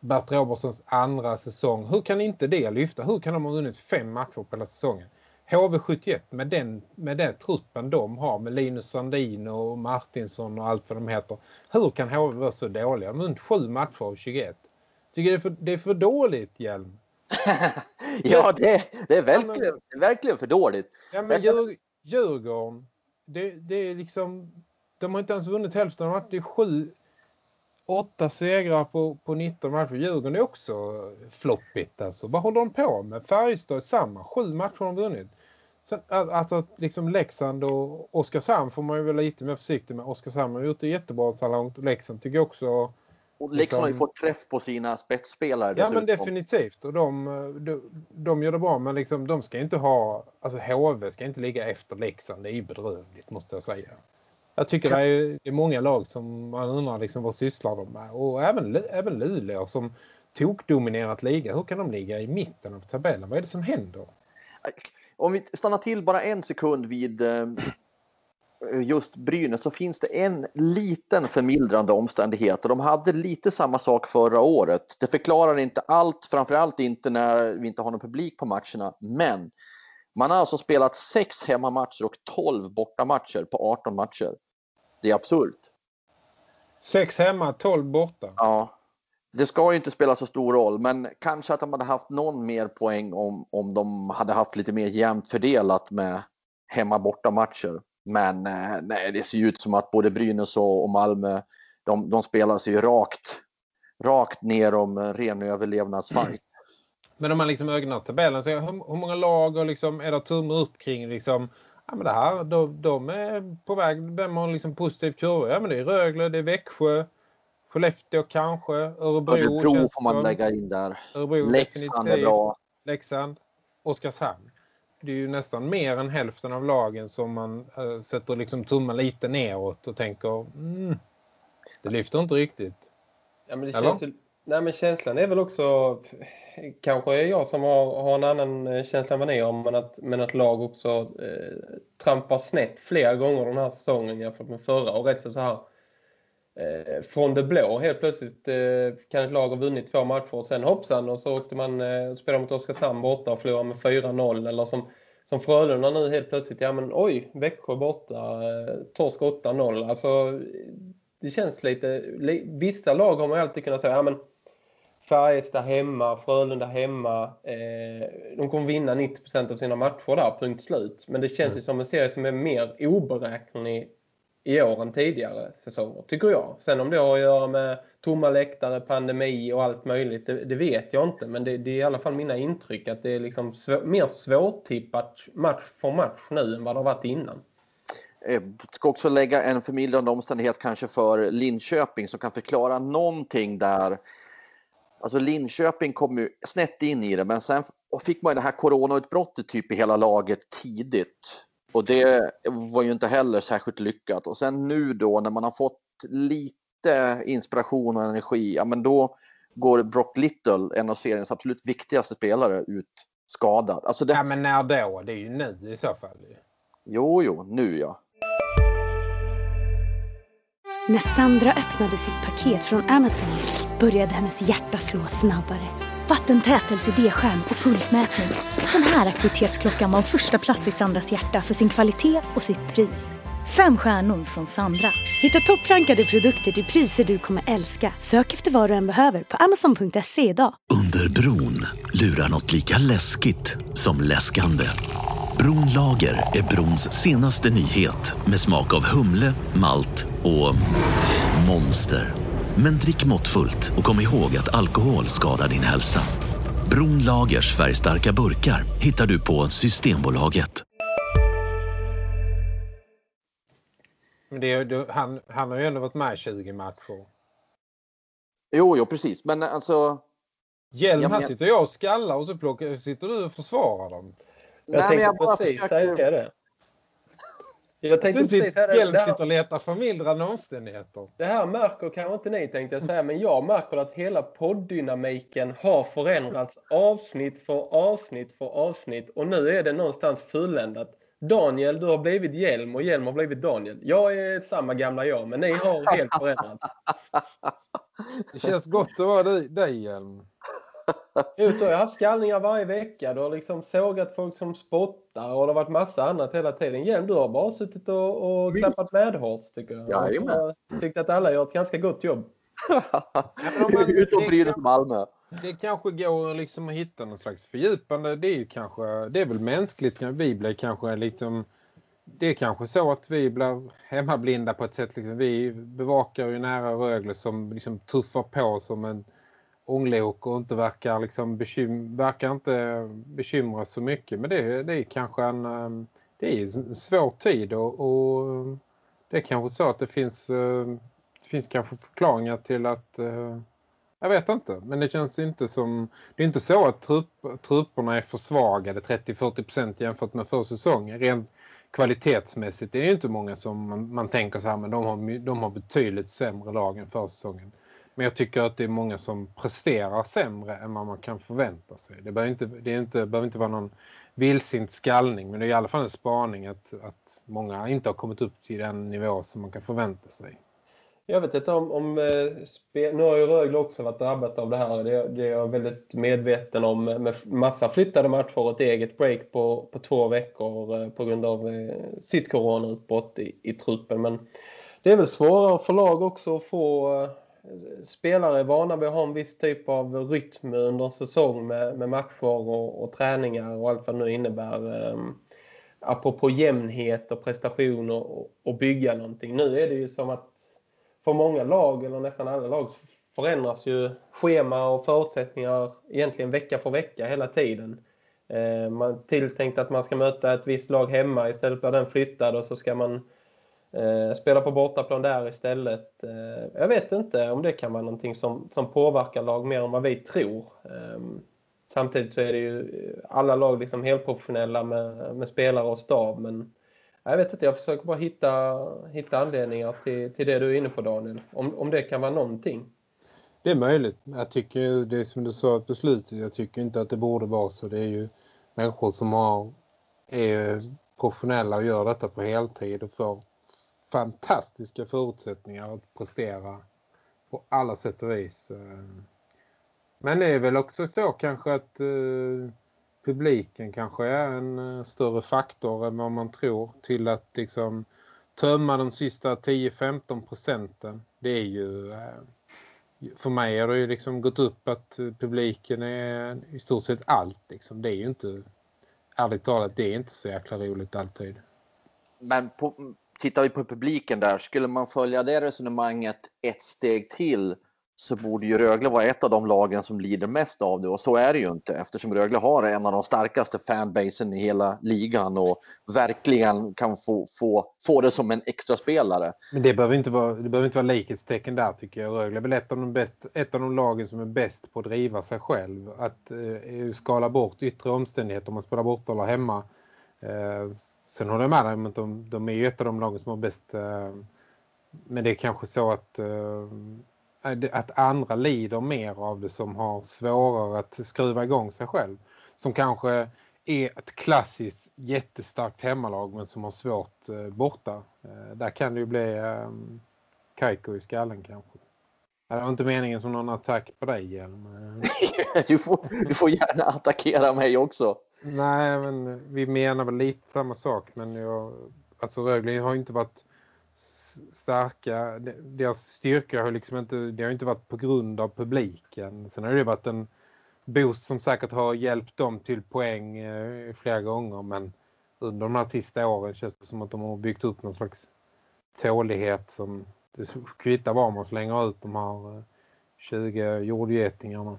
Bert Robertsons andra säsong. Hur kan inte det lyfta? Hur kan de ha vunnit fem matcher på hela säsongen? HV71 med den, med den truppen de har med Linus Sandin och Martinsson och allt vad de heter. Hur kan HV vara så dåliga? De har vunnit sju matcher av 21. Tycker det är för, det är för dåligt, Hjelm. *laughs* ja, det, det, är verkligen, det är verkligen för dåligt. Ja, men Djur, Djurgården, det, det är liksom de har inte ens vunnit hälften av matcherna. Det är sju, åtta segrar på, på 19 matcher. Djurgården är också floppigt alltså. Vad håller de på med? Färjestad är samma. Sju matcher har de vunnit. Sen, alltså liksom Leksand och Oskarshamn får man ju väl lite mer försiktig med. Oskarshamn har gjort det jättebra så långt. Leksand tycker jag också... Och Leksand liksom, har ju fått träff på sina spetsspelare. Ja men definitivt. Och de, de, de gör det bra. Men liksom, de ska inte ha... Alltså HV ska inte ligga efter Leksand. Det är ju bedrövligt måste jag säga. Jag tycker det är, det är många lag som man undrar liksom vad sysslar de med. Och även, även Luleå som tokdominerat liga. Hur kan de ligga i mitten av tabellen? Vad är det som händer? Om vi stannar till bara en sekund vid eh, just Brynäs så finns det en liten förmildrande omständighet. De hade lite samma sak förra året. Det förklarar inte allt, framförallt inte när vi inte har någon publik på matcherna. Men man har alltså spelat sex hemmamatcher och 12 bortamatcher på 18 matcher. Det är absurt. Sex hemma, 12 borta. Ja. Det ska ju inte spela så stor roll, men kanske att de hade haft någon mer poäng om, om de hade haft lite mer jämnt fördelat med hemma borta matcher. Men eh, nej, det ser ut som att både Brynäs och, Malmö, de, de spelar sig rakt, rakt ner om ren överlevnadsfight. Mm. Men om man liksom ögnar tabellen, så hur, hur många lag och liksom, är det tumme upp kring liksom, ja men det här, de, de är på väg, vem har liksom positiv kurva? Ja men det är Rögle, det är Växjö, Skellefteå kanske, Örebro. Örebro får man lägga in där. Örebro Leksand är bra. Leksand, Oskarshamn. Det är ju nästan mer än hälften av lagen som man äh, sätter liksom tummen lite neråt och tänker, mm, det lyfter inte riktigt. Ja men det Eller? känns ju Nej men känslan är väl också, kanske är jag som har, har en annan eh, känsla än vad ni har, men att, men att lag också eh, trampar snett flera gånger den här säsongen jämfört med förra. Och rätt så här, eh, från det blå helt plötsligt eh, kan ett lag ha vunnit två matcher och sen hoppsan och så åkte man eh, spela mot Oskarshamn borta och förlorade med 4-0 eller som, som Frölunda nu helt plötsligt, ja men oj, Växjö borta, eh, torsk 8-0. Alltså det känns lite, vissa lag har man alltid kunnat säga, ja men Färjestad hemma, Frölunda hemma. Eh, de kommer vinna 90% av sina matcher där, punkt slut. Men det känns mm. ju som en serie som är mer oberäknelig i år än tidigare säsonger, tycker jag. Sen om det har att göra med tomma läktare, pandemi och allt möjligt, det, det vet jag inte. Men det, det, är i alla fall mina intryck att det är liksom svå, mer svårtippat match för match nu än vad det har varit innan. Jag ska också lägga en förmildrande omständighet kanske för Linköping som kan förklara någonting där Alltså Linköping kom ju snett in i det men sen fick man det här coronautbrottet typ i hela laget tidigt. Och det var ju inte heller särskilt lyckat. Och sen nu då när man har fått lite inspiration och energi, ja men då går Brock Little, en av seriens absolut viktigaste spelare, ut skadad. Alltså det... Ja men när då? Det är ju nu i så fall. Jo, jo, nu ja. När Sandra öppnade sitt paket från Amazon började hennes hjärta slå snabbare. Vattentät LCD-skärm och pulsmätning. Den här aktivitetsklockan var första plats i Sandras hjärta för sin kvalitet och sitt pris. Fem stjärnor från Sandra. Hitta topprankade produkter till priser du kommer älska. Sök efter vad du än behöver på amazon.se idag. Under bron lurar något lika läskigt som läskande. Bronlager är brons senaste nyhet med smak av humle, malt och monster. Men drick måttfullt och kom ihåg att alkohol skadar din hälsa. Bronlagers färgstarka burkar hittar du på Systembolaget. Men det, är- det, han, han har ju ändå varit med i 20 matcher. Jo, jo, precis. Men alltså... Hjelm, men här jag- sitter jag och skallar och så plockar, sitter du och försvarar dem. Jag nej, men tänkte jag precis försöker... säga det. Jag tänkte precis Det här, sitter och letar förmildrande omständigheter. det här märker kanske inte ni tänkte jag säga, men jag märker att hela poddynamiken har förändrats avsnitt för avsnitt för avsnitt och nu är det någonstans fulländat. Daniel, du har blivit Hjelm och Hjelm har blivit Daniel. Jag är samma gamla jag, men ni har helt förändrats. *laughs* Det känns gott att vara dig, dig Hjelm. Ut och jag har haft skallningar varje vecka. Du har liksom sågat folk som spottar och det har varit massa annat hela tiden. Hjelm, du har bara suttit och, och klappat medhårs tycker jag. Jajamän. Och Jag tyckte att alla gör ett ganska gott jobb. *laughs* Ut och det Brynäs kan- Malmö. Det kanske går liksom att hitta någon slags fördjupande. Det är ju kanske, det är väl mänskligt. Vi blir kanske liksom, det är kanske så att vi blir hemmablinda på ett sätt. Liksom, vi bevakar ju nära Rögle som liksom tuffar på som en ånglok och inte verkar, liksom bekym, verkar inte bekymra så mycket. Men det, det är kanske en, ehm, det är en svår tid och, och det är kanske så att det finns, ehm, det finns kanske förklaringar till att eh, jag vet inte, men det känns inte som... Det är inte så att trupp, trupperna är försvagade 30-40% jämfört med förra säsongen. Rent kvalitetsmässigt är det inte många som man, man tänker så här, men de har, de har betydligt sämre lag än förra säsongen. Men jag tycker att det är många som presterar sämre än vad man kan förvänta sig. Det behöver inte, det är inte, behöver inte vara någon vildsint skallning, men det är i alla fall en spaning att, att många inte har kommit upp till den nivå som man kan förvänta sig. Jag vet inte om, om eh, nu har ju Rögle också varit drabbat av det här. Det, det är jag väldigt medveten om med massa flyttade matcher och ett eget break på, på två veckor eh, på grund av eh, sitt coronautbrott i, i truppen. Men det är väl svårare för lag också att få Spelare är vana vid att ha en viss typ av rytm under en säsong med, med matcher och, och träningar och allt vad det nu innebär. Eh, apropå jämnhet och prestation och, och bygga någonting. Nu är det ju som att för många lag, eller nästan alla lag, förändras ju schema och förutsättningar egentligen vecka för vecka hela tiden. Eh, man tilltänkt att man ska möta ett visst lag hemma, istället blir den flyttad och så ska man Eh, spela på bortaplan där istället. Eh, jag vet inte om det kan vara någonting som, som påverkar lag mer än vad vi tror. Ehm, samtidigt så är det ju alla lag liksom helt professionella med, med spelare och stab, men jag vet inte, jag försöker bara hitta, hitta anledningar till, till det du är inne på Daniel. Om, om det kan vara någonting. Det är möjligt. Jag tycker ju, det är som du sa på slutet, jag tycker inte att det borde vara så. Det är ju människor som har, är professionella och gör detta på heltid och får fantastiska förutsättningar att prestera på alla sätt och vis. Men det är väl också så kanske att eh, publiken kanske är en eh, större faktor än vad man tror till att liksom tömma de sista 10-15 procenten. Det är ju eh, för mig har det ju liksom gått upp att publiken är i stort sett allt. Liksom. Det är ju inte, ärligt talat, det är inte så jäkla roligt alltid. Men på, tittar vi på publiken där, skulle man följa det resonemanget ett steg till så borde ju Rögle vara ett av de lagen som lider mest av det och så är det ju inte eftersom Rögle har en av de starkaste fanbasen i hela ligan och verkligen kan få, få, få det som en extra spelare. Men det behöver inte vara, det behöver inte vara likhetstecken där tycker jag. Rögle är väl ett av de, bäst, ett av de lagen som är bäst på att driva sig själv. Att eh, skala bort yttre omständigheter om man spelar bort eller hemma. Eh, sen håller jag med dig men de, de är ju ett av de lagen som har bäst eh, men det är kanske så att eh, att andra lider mer av det som har svårare att skruva igång sig själv. Som kanske är ett klassiskt jättestarkt hemmalag men som har svårt eh, borta. Eh, där kan det ju bli eh, kajko i skallen kanske. Det var inte meningen som någon attack på dig, Hjelm. *laughs* du, får, du får gärna attackera mig också. Nej, men vi menar väl lite samma sak. Men jag, alltså Rögle har inte varit starka. Deras styrka har liksom inte, det har inte varit på grund av publiken. Sen har det varit en boost som säkert har hjälpt dem till poäng eh, flera gånger. Men under de här sista åren känns det som att de har byggt upp någon slags tålighet som det kvittar var man slänger ut de här eh, 20 jordgetingarna.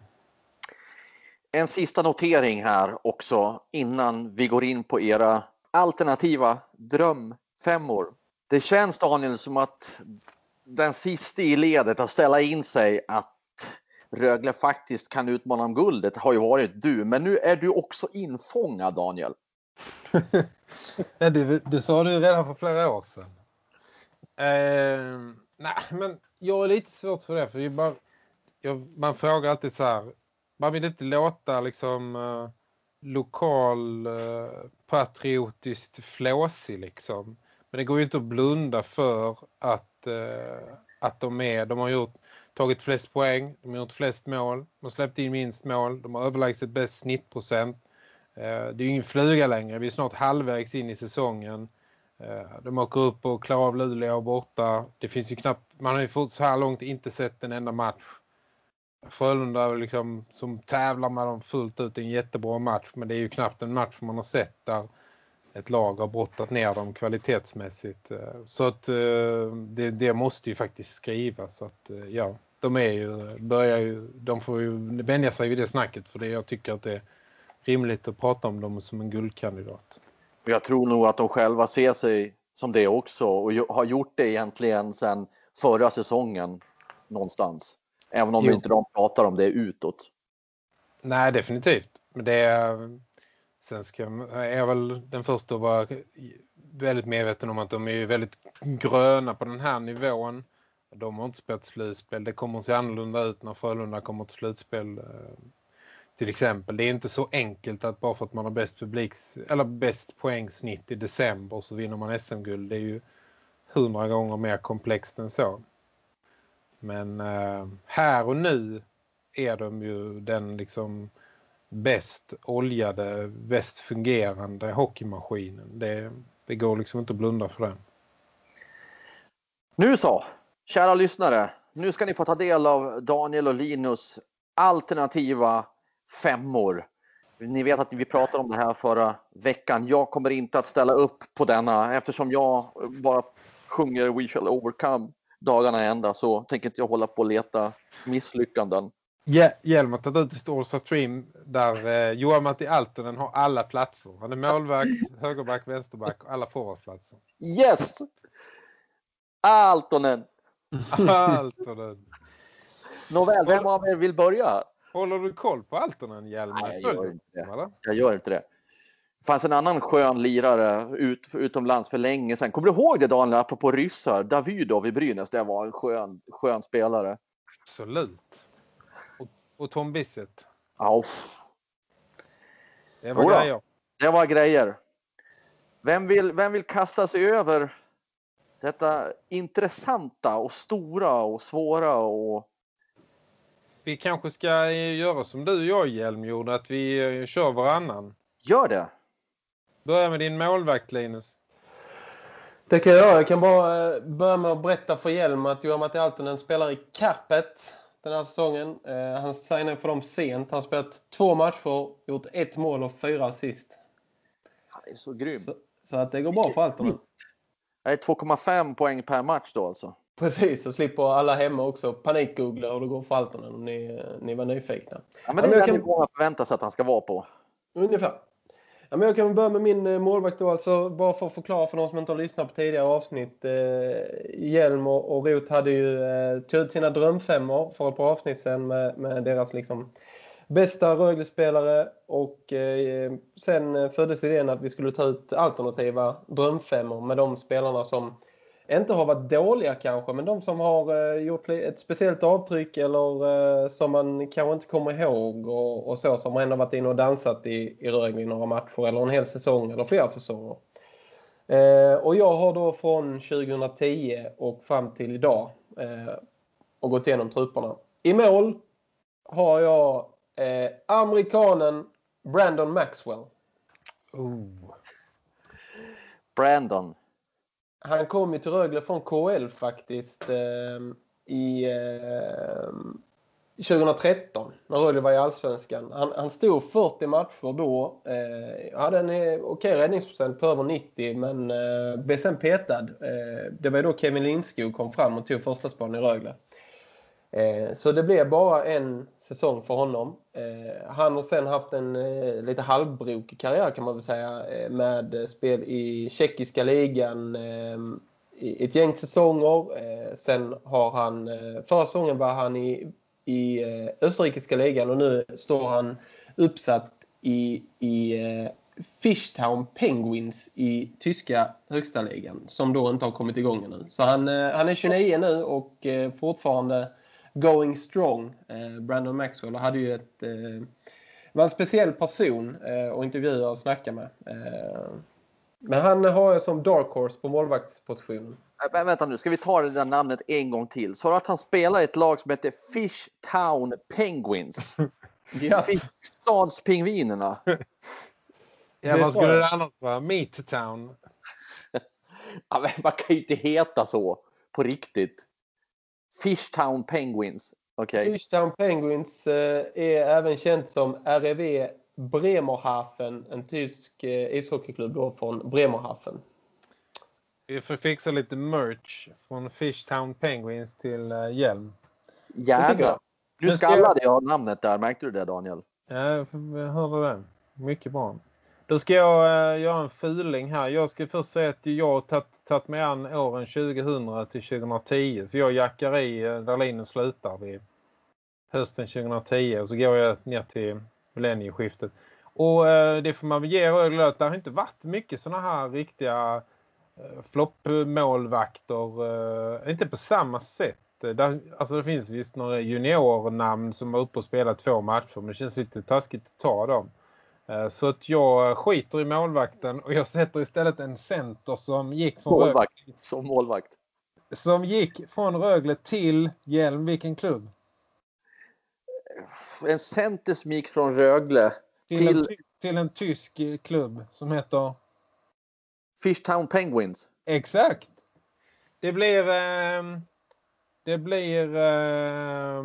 En sista notering här också innan vi går in på era alternativa drömfemmor. Det känns Daniel som att den sista i ledet att ställa in sig att Rögle faktiskt kan utmana om guldet har ju varit du, men nu är du också infångad Daniel. *laughs* det, det sa du redan för flera år sedan. Eh, nej, men jag är lite svårt för det, för det bara, jag, man frågar alltid så här, man vill inte låta liksom eh, lokal eh, patriotiskt flåsig liksom. Men det går ju inte att blunda för att, eh, att de är, de har gjort, tagit flest poäng, de har gjort flest mål, de har släppt in minst mål, de har överlägset bäst snittprocent. Eh, det är ju ingen fluga längre, vi är snart halvvägs in i säsongen. Eh, de åker upp och klarar av Luleå borta. Det finns ju knappt, man har ju fått så här långt inte sett en enda match Frölunda liksom, som tävlar med dem fullt ut en jättebra match. Men det är ju knappt en match man har sett där ett lag har brottat ner dem kvalitetsmässigt. Eh, så att eh, det, det måste ju faktiskt skrivas. Så att eh, ja, de är ju, börjar ju, de får ju vänja sig vid det snacket för det jag tycker att det är rimligt att prata om dem som en guldkandidat. Jag tror nog att de själva ser sig som det också och har gjort det egentligen sedan förra säsongen någonstans. Även om jo. inte de pratar om det utåt. Nej, definitivt. Men det är, sen ska jag är väl den första att vara väldigt medveten om att de är väldigt gröna på den här nivån. De har inte spelat slutspel. Det kommer att se annorlunda ut när Frölunda kommer till slutspel. Eh, till exempel. Det är inte så enkelt att bara för att man har bäst publiks eller bäst poängsnitt i december så vinner man SM-guld. Det är ju hundra gånger mer komplext än så. Men eh, här och nu är de ju den liksom bäst oljade, bäst fungerande hockeymaskinen. Det, det går liksom inte att blunda för det. Nu så, kära lyssnare. Nu ska ni få ta del av Daniel och Linus alternativa femmor. Ni vet att vi pratade om det här förra veckan. Jag kommer inte att ställa upp på denna eftersom jag bara sjunger We shall overcome dagarna ända så tänker inte jag hålla på och leta misslyckanden. Ja, Hjelm har tagit ut ett All Stream där eh, Johan Matti Altonen har alla platser. Han är målvakt, *laughs* högerback, vänsterback och alla forwardsplatser. Yes! Altonen! *laughs* Altonen! Nåväl, vem av er vill börja? Håller du koll på Altonen, Hjelm? Nej, jag gör inte det. Jag gör inte. Det fanns en annan skön lirare ut, utomlands för länge sedan. Kommer du ihåg det Daniel, apropå ryssar? Davidov i Brynäs, det var en skön, skön spelare. Absolut. Och, och Tom Bissett. Ja. Det var Jodå, grejer. Det var grejer. Vem vill, vem vill kasta sig över detta intressanta och stora och svåra och vi kanske ska göra som du och jag Hjelm gjorde, att vi kör varannan. Gör det. Börja med din målvakt Linus. Det kan jag göra. Jag kan bara eh, börja med att berätta för Hjelm att Johan Matti Altonen spelar i Kapet den här säsongen. Eh, han signade för dem sent. Han har spelat två matcher, gjort ett mål och fyra assist. Han är så grym. Så, så att det går bra för Altonen. Det är 2,5 poäng per match då alltså. Precis, så slipper alla hemma också panikgoogla hur det går för Altonen om ni, ni var nyfikna. Ja, men det är ja, den kan... nivån man förväntar sig att han ska vara på. Ungefär. Ja, men jag kan börja med min eh, målvakt då, alltså, bara för att förklara för de som inte har lyssnat på tidigare avsnitt. Eh, Hjelm och, och Rot hade ju eh, tagit ut sina drömfemmor för ett par avsnitt sen med, med deras liksom, bästa Rögle-spelare och eh, sen eh, föddes idén att vi skulle ta ut alternativa drömfemmor med de spelarna som inte har varit dåliga kanske, men de som har eh, gjort ett speciellt avtryck eller eh, som man kanske inte kommer ihåg och, och så, som har ändå varit inne och dansat i, i Rögle i några matcher eller en hel säsong eller flera säsonger. Eh, och jag har då från 2010 och fram till idag eh, och gått igenom trupperna. I mål har jag eh, amerikanen Brandon Maxwell. Oh. Brandon han kom ju till Rögle från KL faktiskt eh, i eh, 2013. när Rögle var i Allsvenskan. Han, han stod 40 matcher då. Eh, hade en okej okej räddningsprocent på över 90 men eh, blev sen petad. Eh, det var då Kevin Lindskog kom fram och tog första spåren i Rögle. Eh, så det blev bara en säsong för honom. Eh, han har sen haft en eh, lite halvbrokig karriär kan man väl säga eh, med spel i tjeckiska ligan eh, i ett gäng säsonger. Eh, sen har han, eh, förra säsongen var han i, i österrikiska ligan och nu står han uppsatt i, i Fishtown Penguins i tyska högsta ligan som då inte har kommit igång ännu. Så han, han är 29 nu och fortfarande going strong. Eh, Brandon Maxwell hade ju ett eh, var en speciell person eh, att intervjua och snacka med. Eh, men han har jag som dark horse på målvaktspositionen. Äh, vänta nu, ska vi ta det där namnet en gång till? Så att han spelar i ett lag som heter Fishtown Penguins. *laughs* ja. Fiskstadspingvinerna. *laughs* ja, vad skulle det annars vara? Meat Town? *laughs* ja, man kan ju inte heta så på riktigt. Fishtown Penguins. Okay. Fishtown Penguins eh, är även känt som REV Bremerhaven, en tysk eh, ishockeyklubb då från Bremerhaven. Vi får fixa lite merch från Fishtown Penguins till eh, hjälm. Gärna. Du skallade jag namnet där, märkte du det Daniel? Ja, jag hörde det. Mycket bra. Då ska jag äh, göra en fuling här. Jag ska först säga att jag har tagit, mig an åren 2000 till 2010. Så jag jackar i äh, där linjen slutar vid hösten 2010. Och så går jag ner till millennieskiftet. Och äh, det får man ge Rögle att det har inte varit mycket sådana här riktiga floppmålvakter. Inte på samma sätt. Där, alltså det finns visst några juniornamn som har uppe och spelat två matcher. Men det känns lite taskigt att ta dem. Eh, så att jag skiter i målvakten och jag sätter istället en center som gick från målvakt. Rögle. Som målvakt. Som gick från Rögle till Hjelm. Vilken klubb? En center som gick från Rögle till, till... En, till en tysk klubb som heter Fishtown Penguins. Exakt. Det blir eh, det blir eh,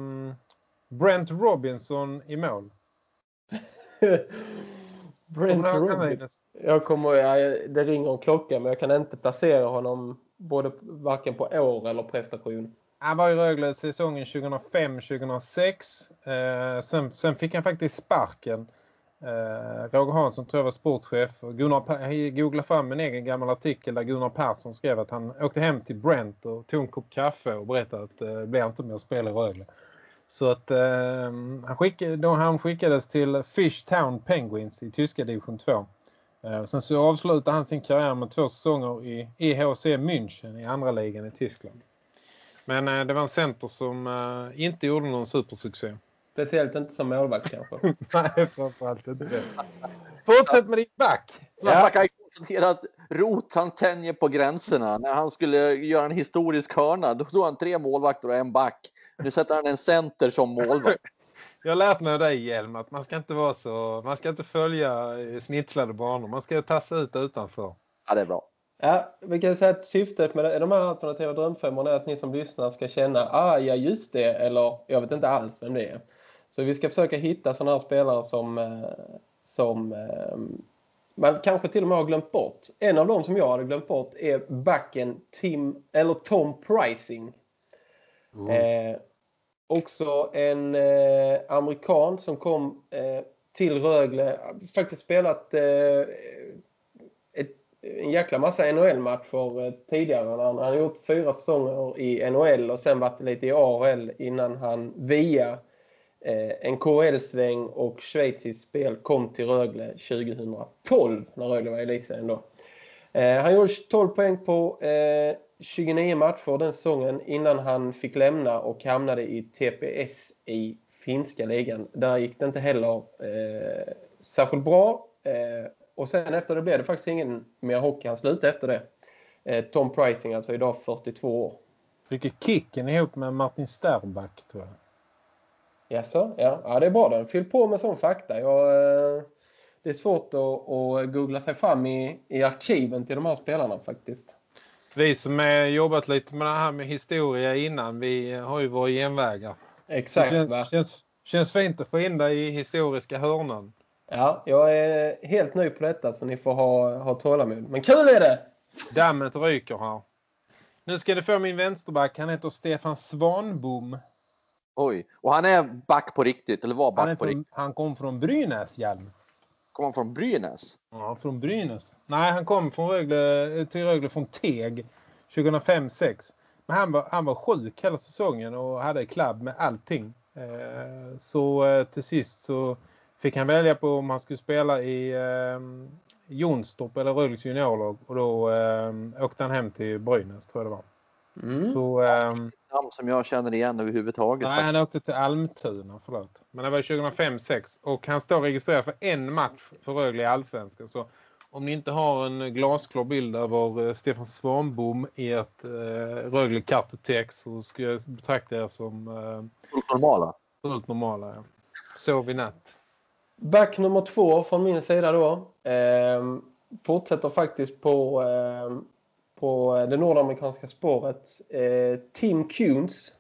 Brent Robinson i mål. *laughs* Brent Robbins. Jag kommer, jag, det ringer en klocka men jag kan inte placera honom både varken på år eller prestation. Han var i Rögle säsongen 2005-2006. Eh, sen, sen, fick han faktiskt sparken. Eh, Roger Hansson tror jag var sportchef. Gunnar, googlade fram en egen gammal artikel där Gunnar Persson skrev att han åkte hem till Brent och tog en kopp kaffe och berättade att det eh, blev inte med att spela i Rögle. Så att eh, han, skick, då han skickades till Fishtown Penguins i tyska division 2. Eh, sen så avslutade han sin karriär med två säsonger i EHC München i andra ligan i Tyskland. Men eh, det var en center som eh, inte gjorde någon supersuccé. Speciellt inte som målvakt kanske. *laughs* Nej, framförallt inte det. Fortsätt med din back. Ja. Konstatera att Rotan tänjer på gränserna. När han skulle göra en historisk hörna, då tog han tre målvakter och en back. Nu sätter han en center som målvakt. Jag har lärt mig av dig Hjelm att man ska inte vara så, man ska inte följa snitslade banor. Man ska tassa ut utanför. Ja, det är bra. Ja, vi kan säga att syftet med de här alternativa drömfemmorna är att ni som lyssnar ska känna, ah ja just det, eller jag vet inte alls vem det är. Så vi ska försöka hitta sådana här spelare som, eh, som eh, man kanske till och med har glömt bort. En av dem som jag hade glömt bort är backen Tim, eller Tom Pricing. Mm. Eh, också en eh, amerikan som kom eh, till Rögle. Faktiskt spelat eh, ett, en jäkla massa NHL-matcher eh, tidigare. Han har gjort fyra säsonger i NHL och sen varit lite i AHL innan han via Eh, en KHL-sväng och schweiziskt spel kom till Rögle 2012 när Rögle var i elitserien då. Eh, han gjorde 12 poäng på eh, 29 matcher den säsongen innan han fick lämna och hamnade i TPS i finska ligan. Där gick det inte heller eh, särskilt bra. Eh, och sen efter det blev det faktiskt ingen mer hockey. Han slutade efter det. Eh, Tom Pricing, alltså idag 42 år. Fick kicken ihop med Martin Sterback tror jag. Jaså? Ja, ja det är bra då. Fyll på med sån fakta. Jag, eh, det är svårt att, att googla sig fram i, i arkiven till de här spelarna faktiskt. Vi som har jobbat lite med det här med historia innan, vi har ju våra genvägar. Exakt. Det känns, känns, Känns fint att få in dig i historiska hörnan. Ja, jag är helt ny på detta så ni får ha, ha tålamod. Men kul är det! Dammet ryker här. Nu ska du få min vänsterback. Han heter Stefan Svanbom. Oj, och han är back på riktigt, eller var back Han, på riktigt. från, han kom från Brynäs, Hjalm. Kommer han från Brynäs? Ja, från Brynäs. Nej, han kom från Rögle, till Rögle från Teg 2005-6. Men han var, han var sjuk hela säsongen och hade klabb med allting. Eh, så eh, till sist så fick han välja på om han skulle spela i eh, Jonstorp eller Rögles juniorlag. Och då eh, åkte han hem till Brynäs tror jag det var. Mm. Så, eh, Namn som jag känner igen överhuvudtaget. nej, han åkte till Almtuna, förlåt. Men det var 2005-6 och han står registrerad för en match för Rögle i Allsvenskan. Så om ni inte har en glasklar bild över eh, Stefan Svanbom i ett eh, Rögle kartotek så ska jag betrakta er som eh, Fullt normala. fullt normala. Ja. Sov i natt. Back nummer två från min sida då. Ehm, fortsätter faktiskt på, ehm, på det nordamerikanska spåret. Eh, Tim Kuhns.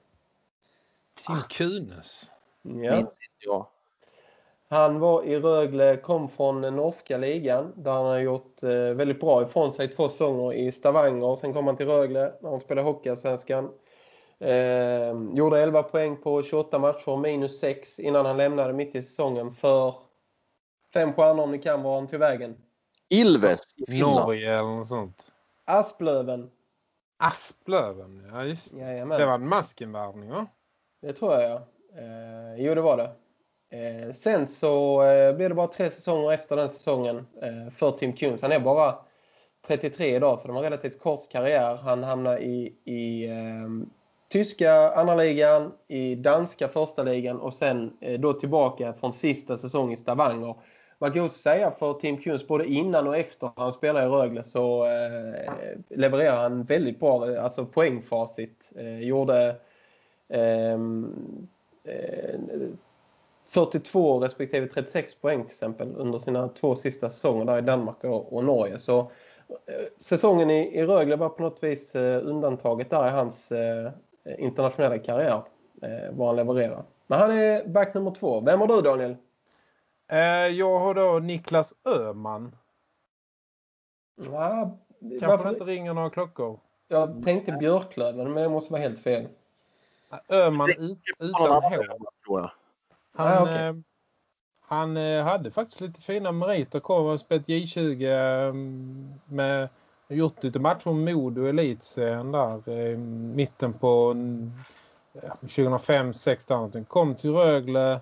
Tim Kunes. Ja. Minns inte jag. Han var i Rögle, kom från den norska ligan där han har gjort eh, väldigt bra ifrån sig två säsonger i Stavanger. Sen kom han till Rögle när han spelade Hockeyallsvenskan. Eh, gjorde 11 poäng på 28 matcher, minus 6 innan han lämnade mitt i säsongen för fem stjärnor om ni kan var han till vägen. Ilves i Finland. Norge eller något sånt. Asplöven. Asplöven, ja just Jajamän. Det var en maskenvärvning va? Det tror jag, ja. Eh, jo, det var det. Eh, sen så eh, blev det bara tre säsonger efter den säsongen eh, för Tim Kuhns. Han är bara 33 idag, så det var en relativt kort karriär. Han hamnade i, i eh, tyska andra ligan, i danska första ligan och sen eh, då tillbaka från sista säsong i Stavanger. Man kan också säga för Tim Kuhns både innan och efter han spelade i Rögle så eh, levererar han väldigt bra eh, alltså poängfacit. Eh, gjorde ehm, eh, 42 respektive 36 poäng till exempel under sina två sista säsonger där i Danmark och, och Norge. Så eh, säsongen i, i Rögle var på något vis eh, undantaget där i hans eh, internationella karriär. Eh, vad han levererar. Men han är back nummer två. Vem har du Daniel? Eh, jag har då Niklas Öhman. Ja, Kanske varför- inte ringer några klockor. Jag tänkte Björklöven men det måste vara helt fel. Öhman utan jag. Han, Ah, okej. eh, han eh, hade faktiskt lite fina meriter. Kom och spelat J20 eh, med gjort lite matcher med Modo elitserien där eh, mitten på eh, 2005-6 där någonting. Kom till Rögle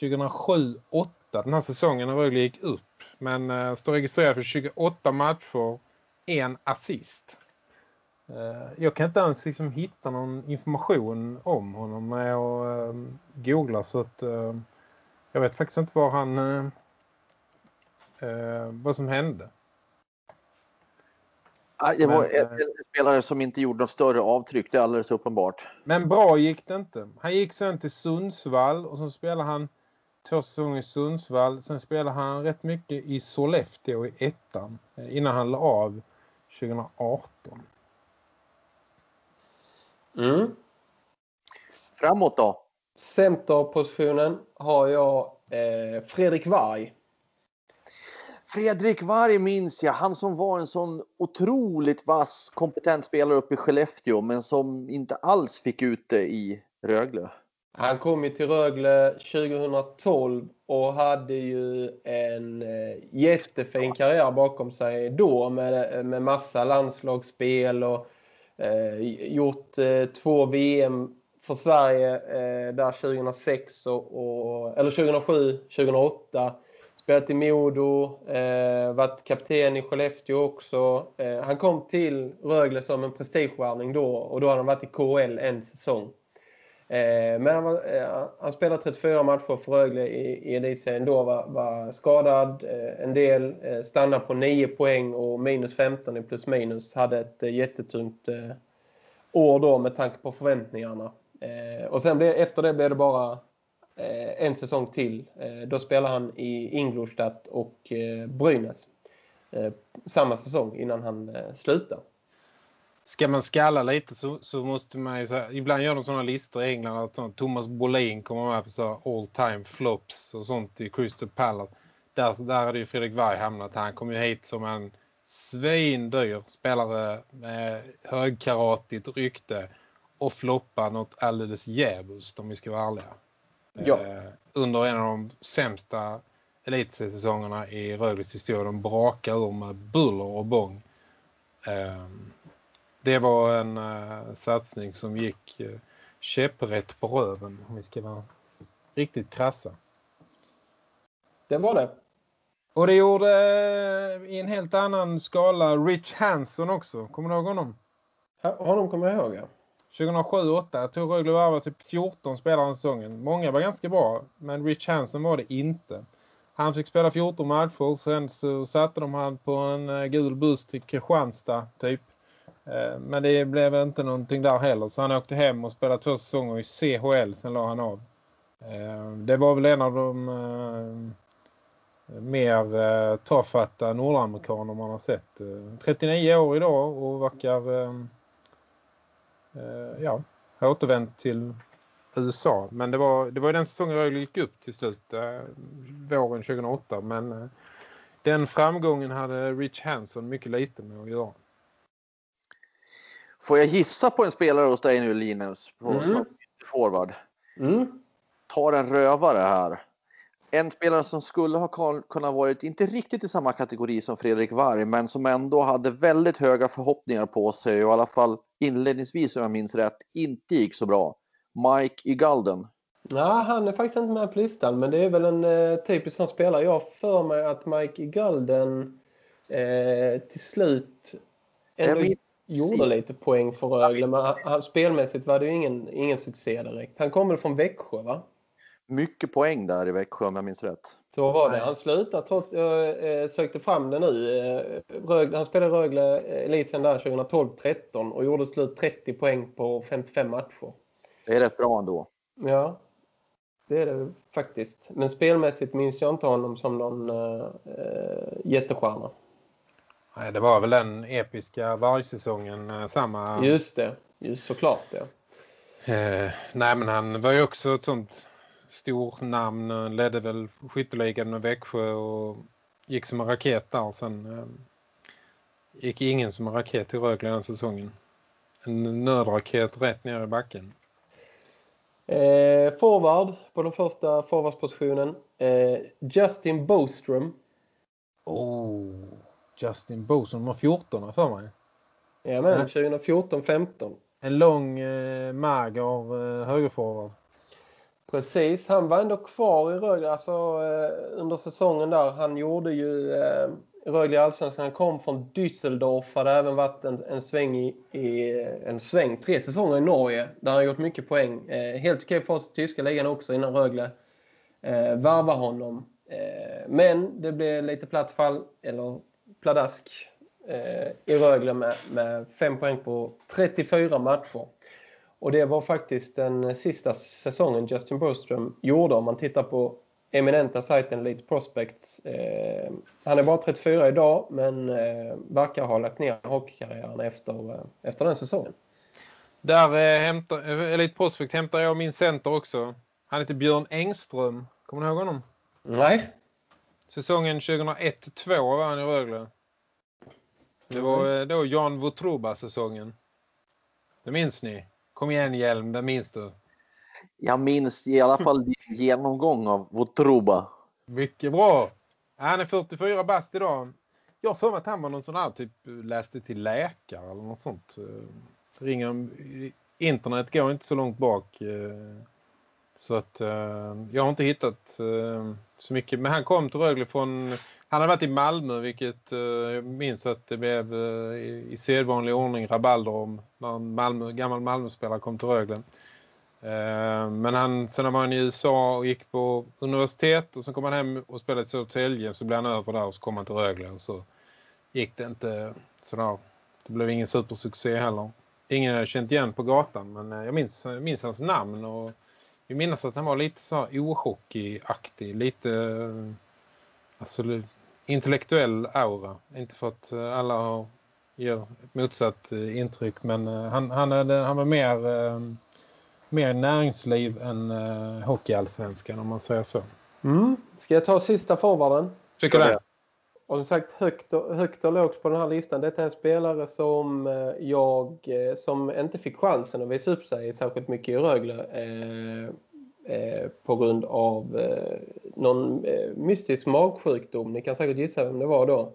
2007-8 den här säsongen när Rögle gick upp. Men eh, står registrerad för 28 matcher, en assist. Eh, Jag kan inte ens liksom hitta någon information om honom när jag eh, googlar så att eh, jag vet faktiskt inte vad han eh, eh, vad som hände. Ah, Det var Men, en, en spelare som inte gjorde något större avtryck, det är alldeles uppenbart. Men bra gick det inte. Han gick sen till Sundsvall och så spelade han två säsonger i Sundsvall. Sen spelade han rätt mycket i Sollefteå i ettan eh, innan han la av 2018. Mm. Framåt då? Centerpositionen har jag eh, Fredrik Varg. Fredrik Varg minns jag, han som var en sån otroligt vass, kompetent spelare uppe i Skellefteå men som inte alls fick ut det i Rögle. Han kom ju till Rögle 2012 och hade ju en eh, jättefin karriär bakom sig då med, med massa landslagsspel och eh, gjort eh, två VM för Sverige eh, där 2006 och, och, eller 2007, 2008. Spelat i Modo, eh, varit kapten i Skellefteå också. Eh, han kom till Rögle som en prestigevärvning då och då hade han varit i KL en säsong. Eh, men han, var, eh, han spelade 34 matcher för Rögle i, i elitserien då, var, var skadad eh, en del, stannade på 9 poäng och minus 15 i plus minus. Hade ett jättetungt år då med tanke på förväntningarna. Och sen blev, efter det blev det bara en säsong till. Då spelade han i Ingolstadt och Brynäs. Samma säsong innan han eh, slutade ska man skalla lite så, så måste man ju säga, ibland gör de sådana listor i England att sånt, Thomas Bolin kommer med på så all time flops och sånt i Crystal Palace. Där, där hade ju Fredrik Varg hamnat. Han kom ju hit som en svindyr spelare med högkaratigt rykte och floppa något alldeles djävulskt om vi ska vara ärliga. Ja. Eh, under en av de sämsta elitsäsongerna i Rögles historia. De brakar ur med buller och bång. Eh, det var en uh, satsning som gick uh, käpprätt på röven om vi ska vara riktigt krassa. Det var det. Och det gjorde uh, i en helt annan skala Rich Hanson också. Kommer du ihåg honom? Honom kommer jag ihåg, ja. 2007-2008. Jag tror Rögle var typ 14 spelare den säsongen. Många var ganska bra, men Rich Hanson var det inte. Han fick spela 14 matcher, sen så satte de han på en gul buss till Kristianstad typ. Eh, men det blev inte någonting där heller. Så han åkte hem och spelade två säsonger i CHL. Sen la han av. Eh, det var väl en av de eh, mer tafatta nordamerikaner man har sett. 39 år idag och verkar ja, ha återvänt till USA. Men det var, det var den säsongen Rögle gick upp till slut. Våren 2008. Men den framgången hade Rich Hanson mycket lite med att göra. Får jag gissa på en spelare hos dig nu Linus? På mm. forward. Mm. Tar en rövare här. En spelare som skulle ha kunnat varit, inte riktigt i samma kategori som Fredrik Varg, men som ändå hade väldigt höga förhoppningar på sig och i alla fall inledningsvis om jag minns rätt, inte gick så bra. Mike Igalden. Ja, han är faktiskt inte med på listan, men det är väl en eh, typisk sån spelare. Jag för mig att Mike Igalden eh, till slut ändå gjorde lite poäng för Rögle men han, spelmässigt var det ju ingen, ingen succé direkt. Han kommer från Växjö va? Mycket poäng där i Växjö om jag minns rätt. Så var det. Han slutade trots, jag eh, sökte fram det nu. Eh, Rögle, han spelade Rögle elitsen där 2012-13 och gjorde slut 30 poäng på 55 matcher. Det är rätt bra ändå. Ja, det är det faktiskt. Men spelmässigt minns jag inte honom som någon äh, jättestjärna. Nej, det var väl den episka vargsäsongen eh, samma... Just det, just såklart ja. Eh, nej men han var ju också ett sånt stor namn. Ledde väl skytteligan med Växjö och gick som en raket där. Sen eh, gick ingen som en raket i Rögle den säsongen. En nödraket rätt ner i backen. Eh, forward på den första forwardspositionen. Eh, Justin Boström. Oh. Justin Boson nummer 14 för mig. Ja men 2014-15. En lång eh, mager eh, högerforward. Precis, han var ändå kvar i Rögle alltså, eh, under säsongen där. Han gjorde ju eh, Rögle Allsvenskan. Han kom från Düsseldorf. Hade även varit en, en sväng i, i, en sväng, tre säsonger i Norge. Där han gjort mycket poäng. Eh, helt okej för oss i tyska ligan också innan Rögle eh, varva honom. Eh, men det blev lite platt fall, eller pladask eh, i Rögle med, med fem poäng på 34 matcher. Och det var faktiskt den sista säsongen Justin Broström gjorde om man tittar på eminenta sajten Elite Prospects. Eh, han är bara 34 idag men eh, verkar ha lagt ner hockeykarriären efter, eh, efter den säsongen. Där eh, hämtar, eh, Elite Prospect hämtar jag min center också. Han heter Björn Engström. Kommer du ihåg honom? Nej. Säsongen 2001-2 var han i Rögle. Det var mm. då Jan Votruba-säsongen. Det minns ni? Kom igen Hjelm, det minns du. Jag minns i alla fall din genomgång av Votruba. Mycket bra. Han är 44 bast idag. Jag för mig att han var någon sån här typ läste till läkare eller något sånt. Ringer internet går inte så långt bak. Så att eh, jag har inte hittat eh, så mycket. Men han kom till Rögle från... Han hade varit i Malmö vilket eh, jag minns att det blev i, i sedvanlig ordning rabalder om när en Malmö, gammal Malmö-spelare kom till Rögle. men han, sen var han i USA och gick på universitet och så kom han hem och spelade i Södertälje så blev han över där och så kom han till Rögle och så gick det inte sådär. Det blev ingen supersuccé heller. Ingen har känt igen på gatan men jag minns, minns hans namn och jag minns att han var lite så ohockeyaktig. Lite alltså, intellektuell aura. Inte för att alla har ett motsatt eh, intryck. Men eh, han, han, hade, han var mer, eh, mer näringsliv än eh, hockeyallsvenskan om man säger så. Mm. Ska jag ta sista forwarden? Tycker du det? Och som sagt högt och, högt och lågt på den här listan. Detta är en spelare som eh, jag som inte fick chansen att visa upp sig särskilt mycket i Rögle. Eh, eh, på grund av eh, någon mystisk magsjukdom. Ni kan säkert gissa vem det var då.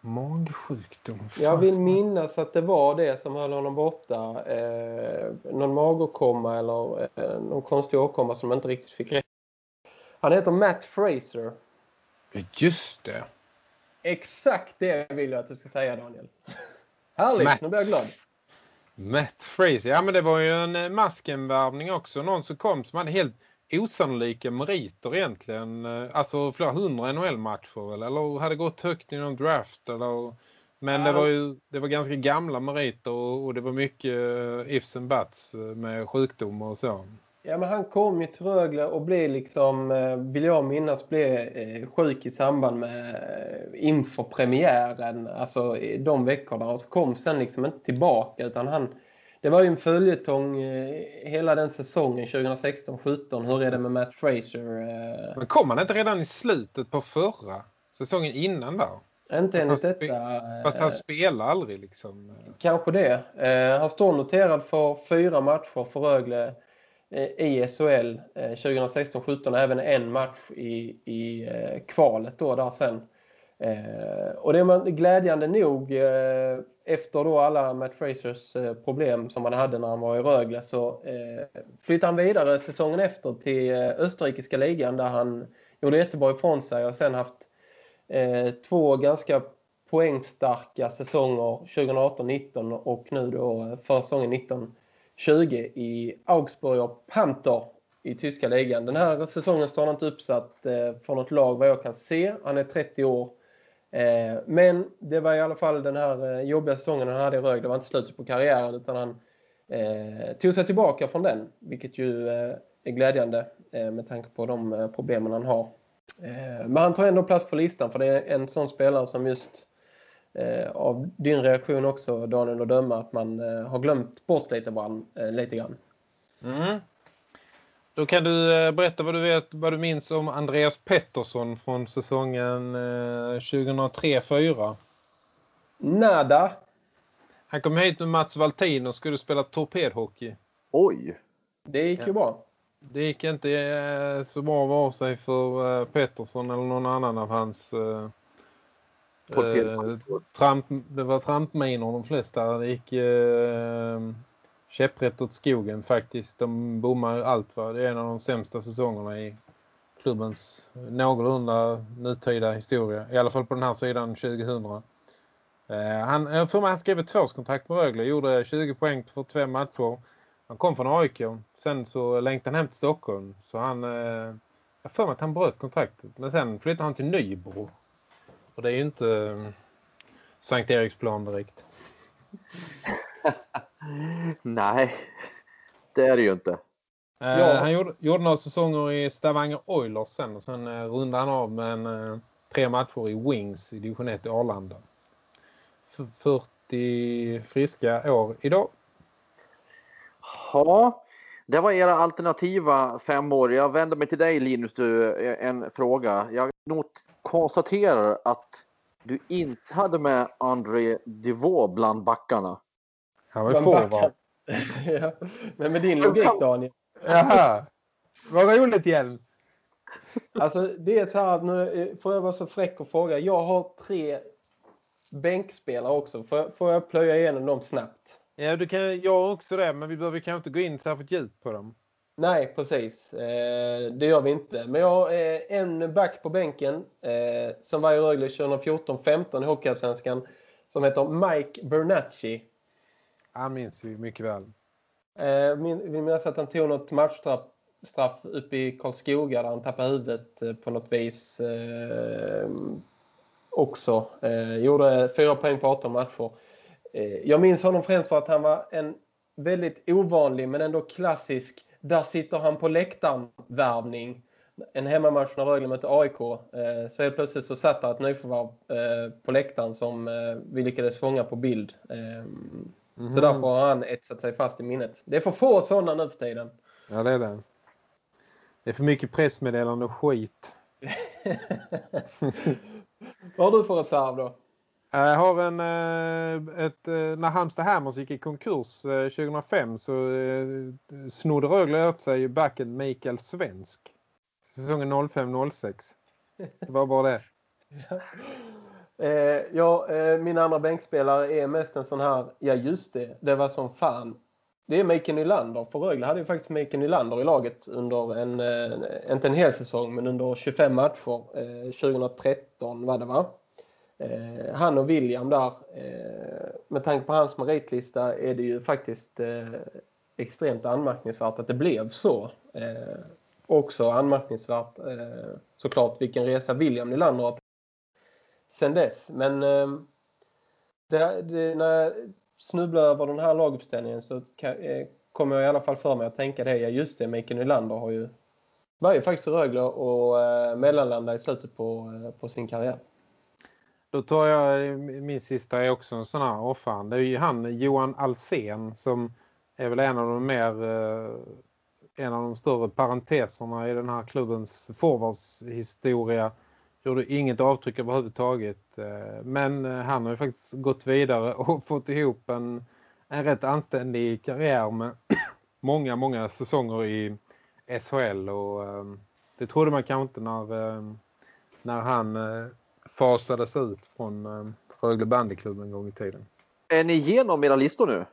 Magsjukdom? Jag vill minnas att det var det som höll honom borta. Eh, någon magåkomma eller eh, någon konstig åkomma som inte riktigt fick rätt. Han heter Matt Fraser. Just det. Exakt det vill jag att du ska säga Daniel. Härligt, Matt. nu blir jag glad. Matt Fraser, ja men det var ju en eh, maskenvärvning också. Någon som kom som hade helt osannolika meriter egentligen. Eh, alltså flera hundra NHL-matcher eller hade gått högt i någon draft. Eller, men det var ju det var ganska gamla meriter och, och det var mycket uh, ifs and buts med sjukdomar och så. Ja men han kom ju till Rögle och blev liksom, vill jag minnas, blev sjuk i samband med inför premiären. Alltså de veckorna och så kom sen liksom inte tillbaka utan han det var ju en följetong eh, hela den säsongen 2016-17. Hur är det med Matt Fraser? Eh? Men kom han inte redan i slutet på förra säsongen innan där? Inte enligt detta. Fast han eh, spelar aldrig liksom. Kanske det. Han står noterad för fyra matcher för Rögle Eh, i SHL 2016-17 eh, även en match i, i eh, kvalet då där sen. Och det är glädjande nog efter då alla Matt Frasers problem som han hade när han var i Rögle så flyttade han vidare säsongen efter till österrikiska ligan där han gjorde jättebra ifrån sig och sen haft två ganska poängstarka säsonger 2018-19 och nu då för säsongen 19 20 i Augsburg och Panther i tyska ligan. Den här säsongen står han inte uppsatt eh, för något lag vad jag kan se. Han är 30 år. Eh, men det var i alla fall den här eh, jobbiga säsongen han hade i Rögle. Det var inte slutet på karriären utan han tog sig tillbaka från den. Vilket ju är glädjande med tanke på de problemen han har. Men han tar ändå plats på listan för det är en sån spelare som just av din reaktion också Daniel att döma att man har glömt bort lite, brann, lite grann. Mm. Då kan du eh, berätta vad du vet, vad du minns om Andreas Pettersson från säsongen 2003-04. Eh, Nada. Han kom hit med Mats Valtin och skulle spela torpedhockey. Oj. Det gick ju bra. Det gick inte eh, så bra vare sig för Pettersson eller någon annan av hans eh, det var trampminor de flesta. Det gick eh, käpprätt åt skogen faktiskt. De bommar allt va. Det är en av de sämsta säsongerna i klubbens någorlunda nutida historia. I alla fall på den här sidan 2000. Eh, han, jag tror han skrev ett tvåårskontrakt med Rögle. Gjorde 20 poäng på två matcher. Han kom från AIK. Sen så längtade han hem till Stockholm. Så han... Eh, jag för mig att han bröt kontraktet. Men sen flyttade han till Nybro. Och det är ju inte eh, Sankt Eriksplan direkt. *laughs* Nej, det är det ju inte. Eh, ja. Han gjorde, gjorde några säsonger i Stavanger Oilers sen och sen eh, rundade han av med en, eh, tre matcher i Wings i division 1 i Arlanda. F 40 friska år idag. Ja, det var era alternativa fem år. Jag vänder mig till dig Linus, du, en fråga. Jag not konstaterar att du inte hade med André Devaux bland backarna. Han var ju forward. *laughs* ja. Men med din logik Daniel. Jaha. Vad roligt igen. Alltså det är så här att nu får jag vara så fräck och fråga. Jag har tre bänkspelare också. Får, får jag plöja igenom dem snabbt? Ja, du kan, jag också det. Men vi behöver kanske inte gå in särskilt djupt på dem. Nej, precis. Eh, det gör vi inte. Men jag har eh, en back på bänken eh, som var i Rögle 2014-15 i Hockeyallsvenskan som heter Mike Bernacci. Han minns vi mycket väl. Eh, min, vi minns att han tog något matchstraff straff uppe i Karlskoga där han tappade huvudet eh, på något vis eh, också. Eh, gjorde fyra poäng på 18 matcher. Jag minns honom främst för att han var en väldigt ovanlig men ändå klassisk där sitter han på läktaren värvning. en hemmamatch när Rögle mötte AIK eh, så helt plötsligt så satt där ett nyförvärv eh, på läktaren som eh, vi lyckades fånga på bild. Mm. Så därför har han etsat sig fast i minnet. Det är för få sådana nu för tiden. Ja, det är det. Det är för mycket pressmeddelande och skit. *laughs* Vad har du för reserv då? Eh, jag har en, eh, ett, eh, när Halmstad Hammers gick i konkurs 2005 så snodde Rögle åt sig backen Mikael Svensk. Säsongen 05-06. Det var bara det. ja, *laughs* eh, ja eh, min andra bänkspelare är mest en sån här, ja just det, det var som fan. Det är Mikael Nylander. För Rögle hade ju faktiskt Mikael Nylander i laget under en, eh, inte en hel säsong, men under 25 matcher. Eh, 2013 var det va? Eh, han och William där, eh, med tanke på hans meritlista är det ju faktiskt eh, extremt anmärkningsvärt att det blev så eh, också anmärkningsvärt eh, såklart vilken resa William Nylander har sen dess. Men eh, det, det, när jag snubblar över den här laguppställningen så kan, eh, kommer jag i alla fall för mig att tänka det. Ja just det, Mikael Nylander har ju var ju faktiskt Rögle och eh, mellanlanda i slutet på, eh, på sin karriär. Då tar jag, min sista är också en sån här offhand. Det är ju han Johan Alsen som är väl en av de mer eh, en av de större parenteserna i den här klubbens forwardshistoria. Gjorde inget avtryck överhuvudtaget. Eh, men eh, han har ju faktiskt gått vidare och *laughs* fått ihop en, en rätt anständig karriär med *clears throat* många, många säsonger i SHL. Och det trodde man kanske inte när, när han fasades ut från Rögle bandyklubb en gång i tiden. Är ni igenom era listor nu?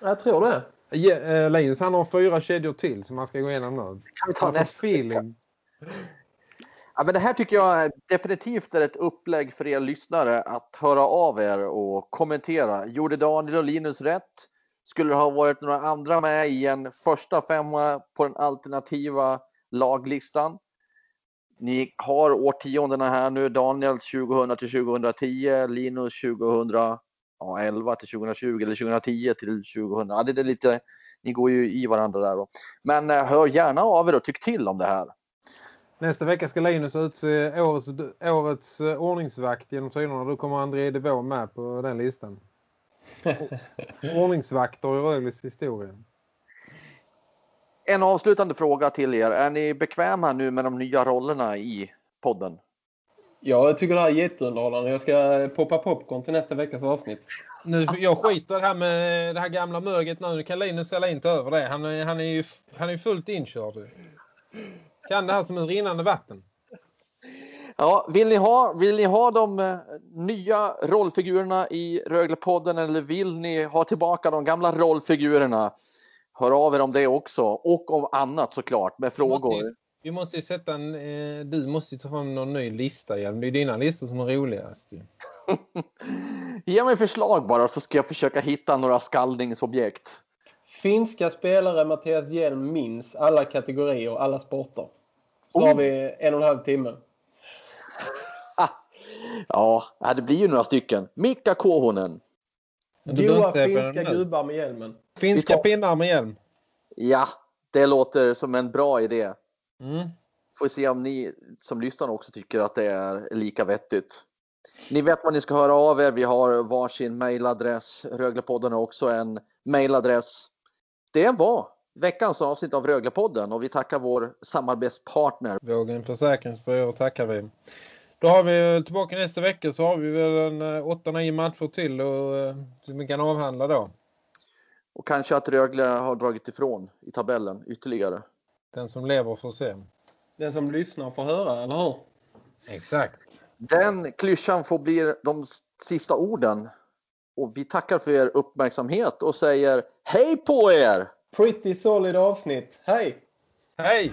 Jag tror det. Yeah, Linus han har fyra kedjor till som man ska gå igenom nu. Kan vi ta nästa feeling? *laughs* Ja, men det här tycker jag definitivt är ett upplägg för er lyssnare att höra av er och kommentera. Gjorde Daniel och Linus rätt? Skulle det ha varit några andra med i en första femma på den alternativa laglistan? Ni har årtiondena här nu. Daniel 2000 till 2010, Linus 2000 ja, 11 till 2020 eller 2010 till 2000. Ja, det är lite, ni går ju i varandra där. Då. Men eh, hör gärna av er och tyck till om det här. Nästa vecka ska Linus utse årets, årets eh, ordningsvakt genom synerna. Då kommer André Devå med på den listan. *laughs* Ordningsvakter i Rögles historia. En avslutande fråga till er. Är ni bekväma nu med de nya rollerna i podden? Ja, jag tycker det här är jätteunderhållande. Jag ska poppa popcorn till nästa veckas avsnitt. Nu, jag skiter här med det här gamla möget nu. Nu kan Linus ställa in över det. Han, han är ju han är fullt inkörd. Kan det här som en rinnande vatten. Ja, vill ni ha, vill ni ha de uh, nya rollfigurerna i Röglepodden eller vill ni ha tillbaka de gamla rollfigurerna? Hör av er om det också och om annat såklart med frågor. Vi måste ju sätta en, eh, du måste ta fram någon ny lista igen. Det är dina listor som är roligast. *laughs* Ge mig förslag bara så ska jag försöka hitta några skallningsobjekt. Finska spelare Mattias Hjelm minns alla kategorier, alla sporter. Så oh. har vi en och en halv timme. *laughs* ja, det blir ju några stycken. Mikka Kohonen. Goa finska gubbar med hjälmen. Finska pinnar med hjälm. Ja, det låter som en bra idé. Mm. Får se om ni som lyssnar också tycker att det är lika vettigt. Ni vet vad ni ska höra av er. Vi har varsin mailadress. Röglepodden har också en mailadress. Det var veckans avsnitt av Röglepodden och vi tackar vår samarbetspartner. Vågen Försäkringsbyrå tackar vi. Då har vi tillbaka nästa vecka så har vi väl en 8-9 eh, matcher till och, eh, som vi kan avhandla då. Och kanske att Rögle har dragit ifrån i tabellen ytterligare. Den som lever får se. Den som lyssnar får höra, eller hur? Exakt. Den klyschan får bli de sista orden. Och vi tackar för er uppmärksamhet och säger hej på er! Pretty solid avsnitt. Hej! Hej!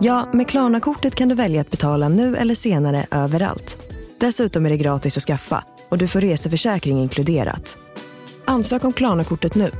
Ja, med Klarna-kortet kan du välja att betala nu eller senare överallt. Dessutom är det gratis att skaffa och du får reseförsäkring inkluderat. Ansök om Klarna-kortet nu.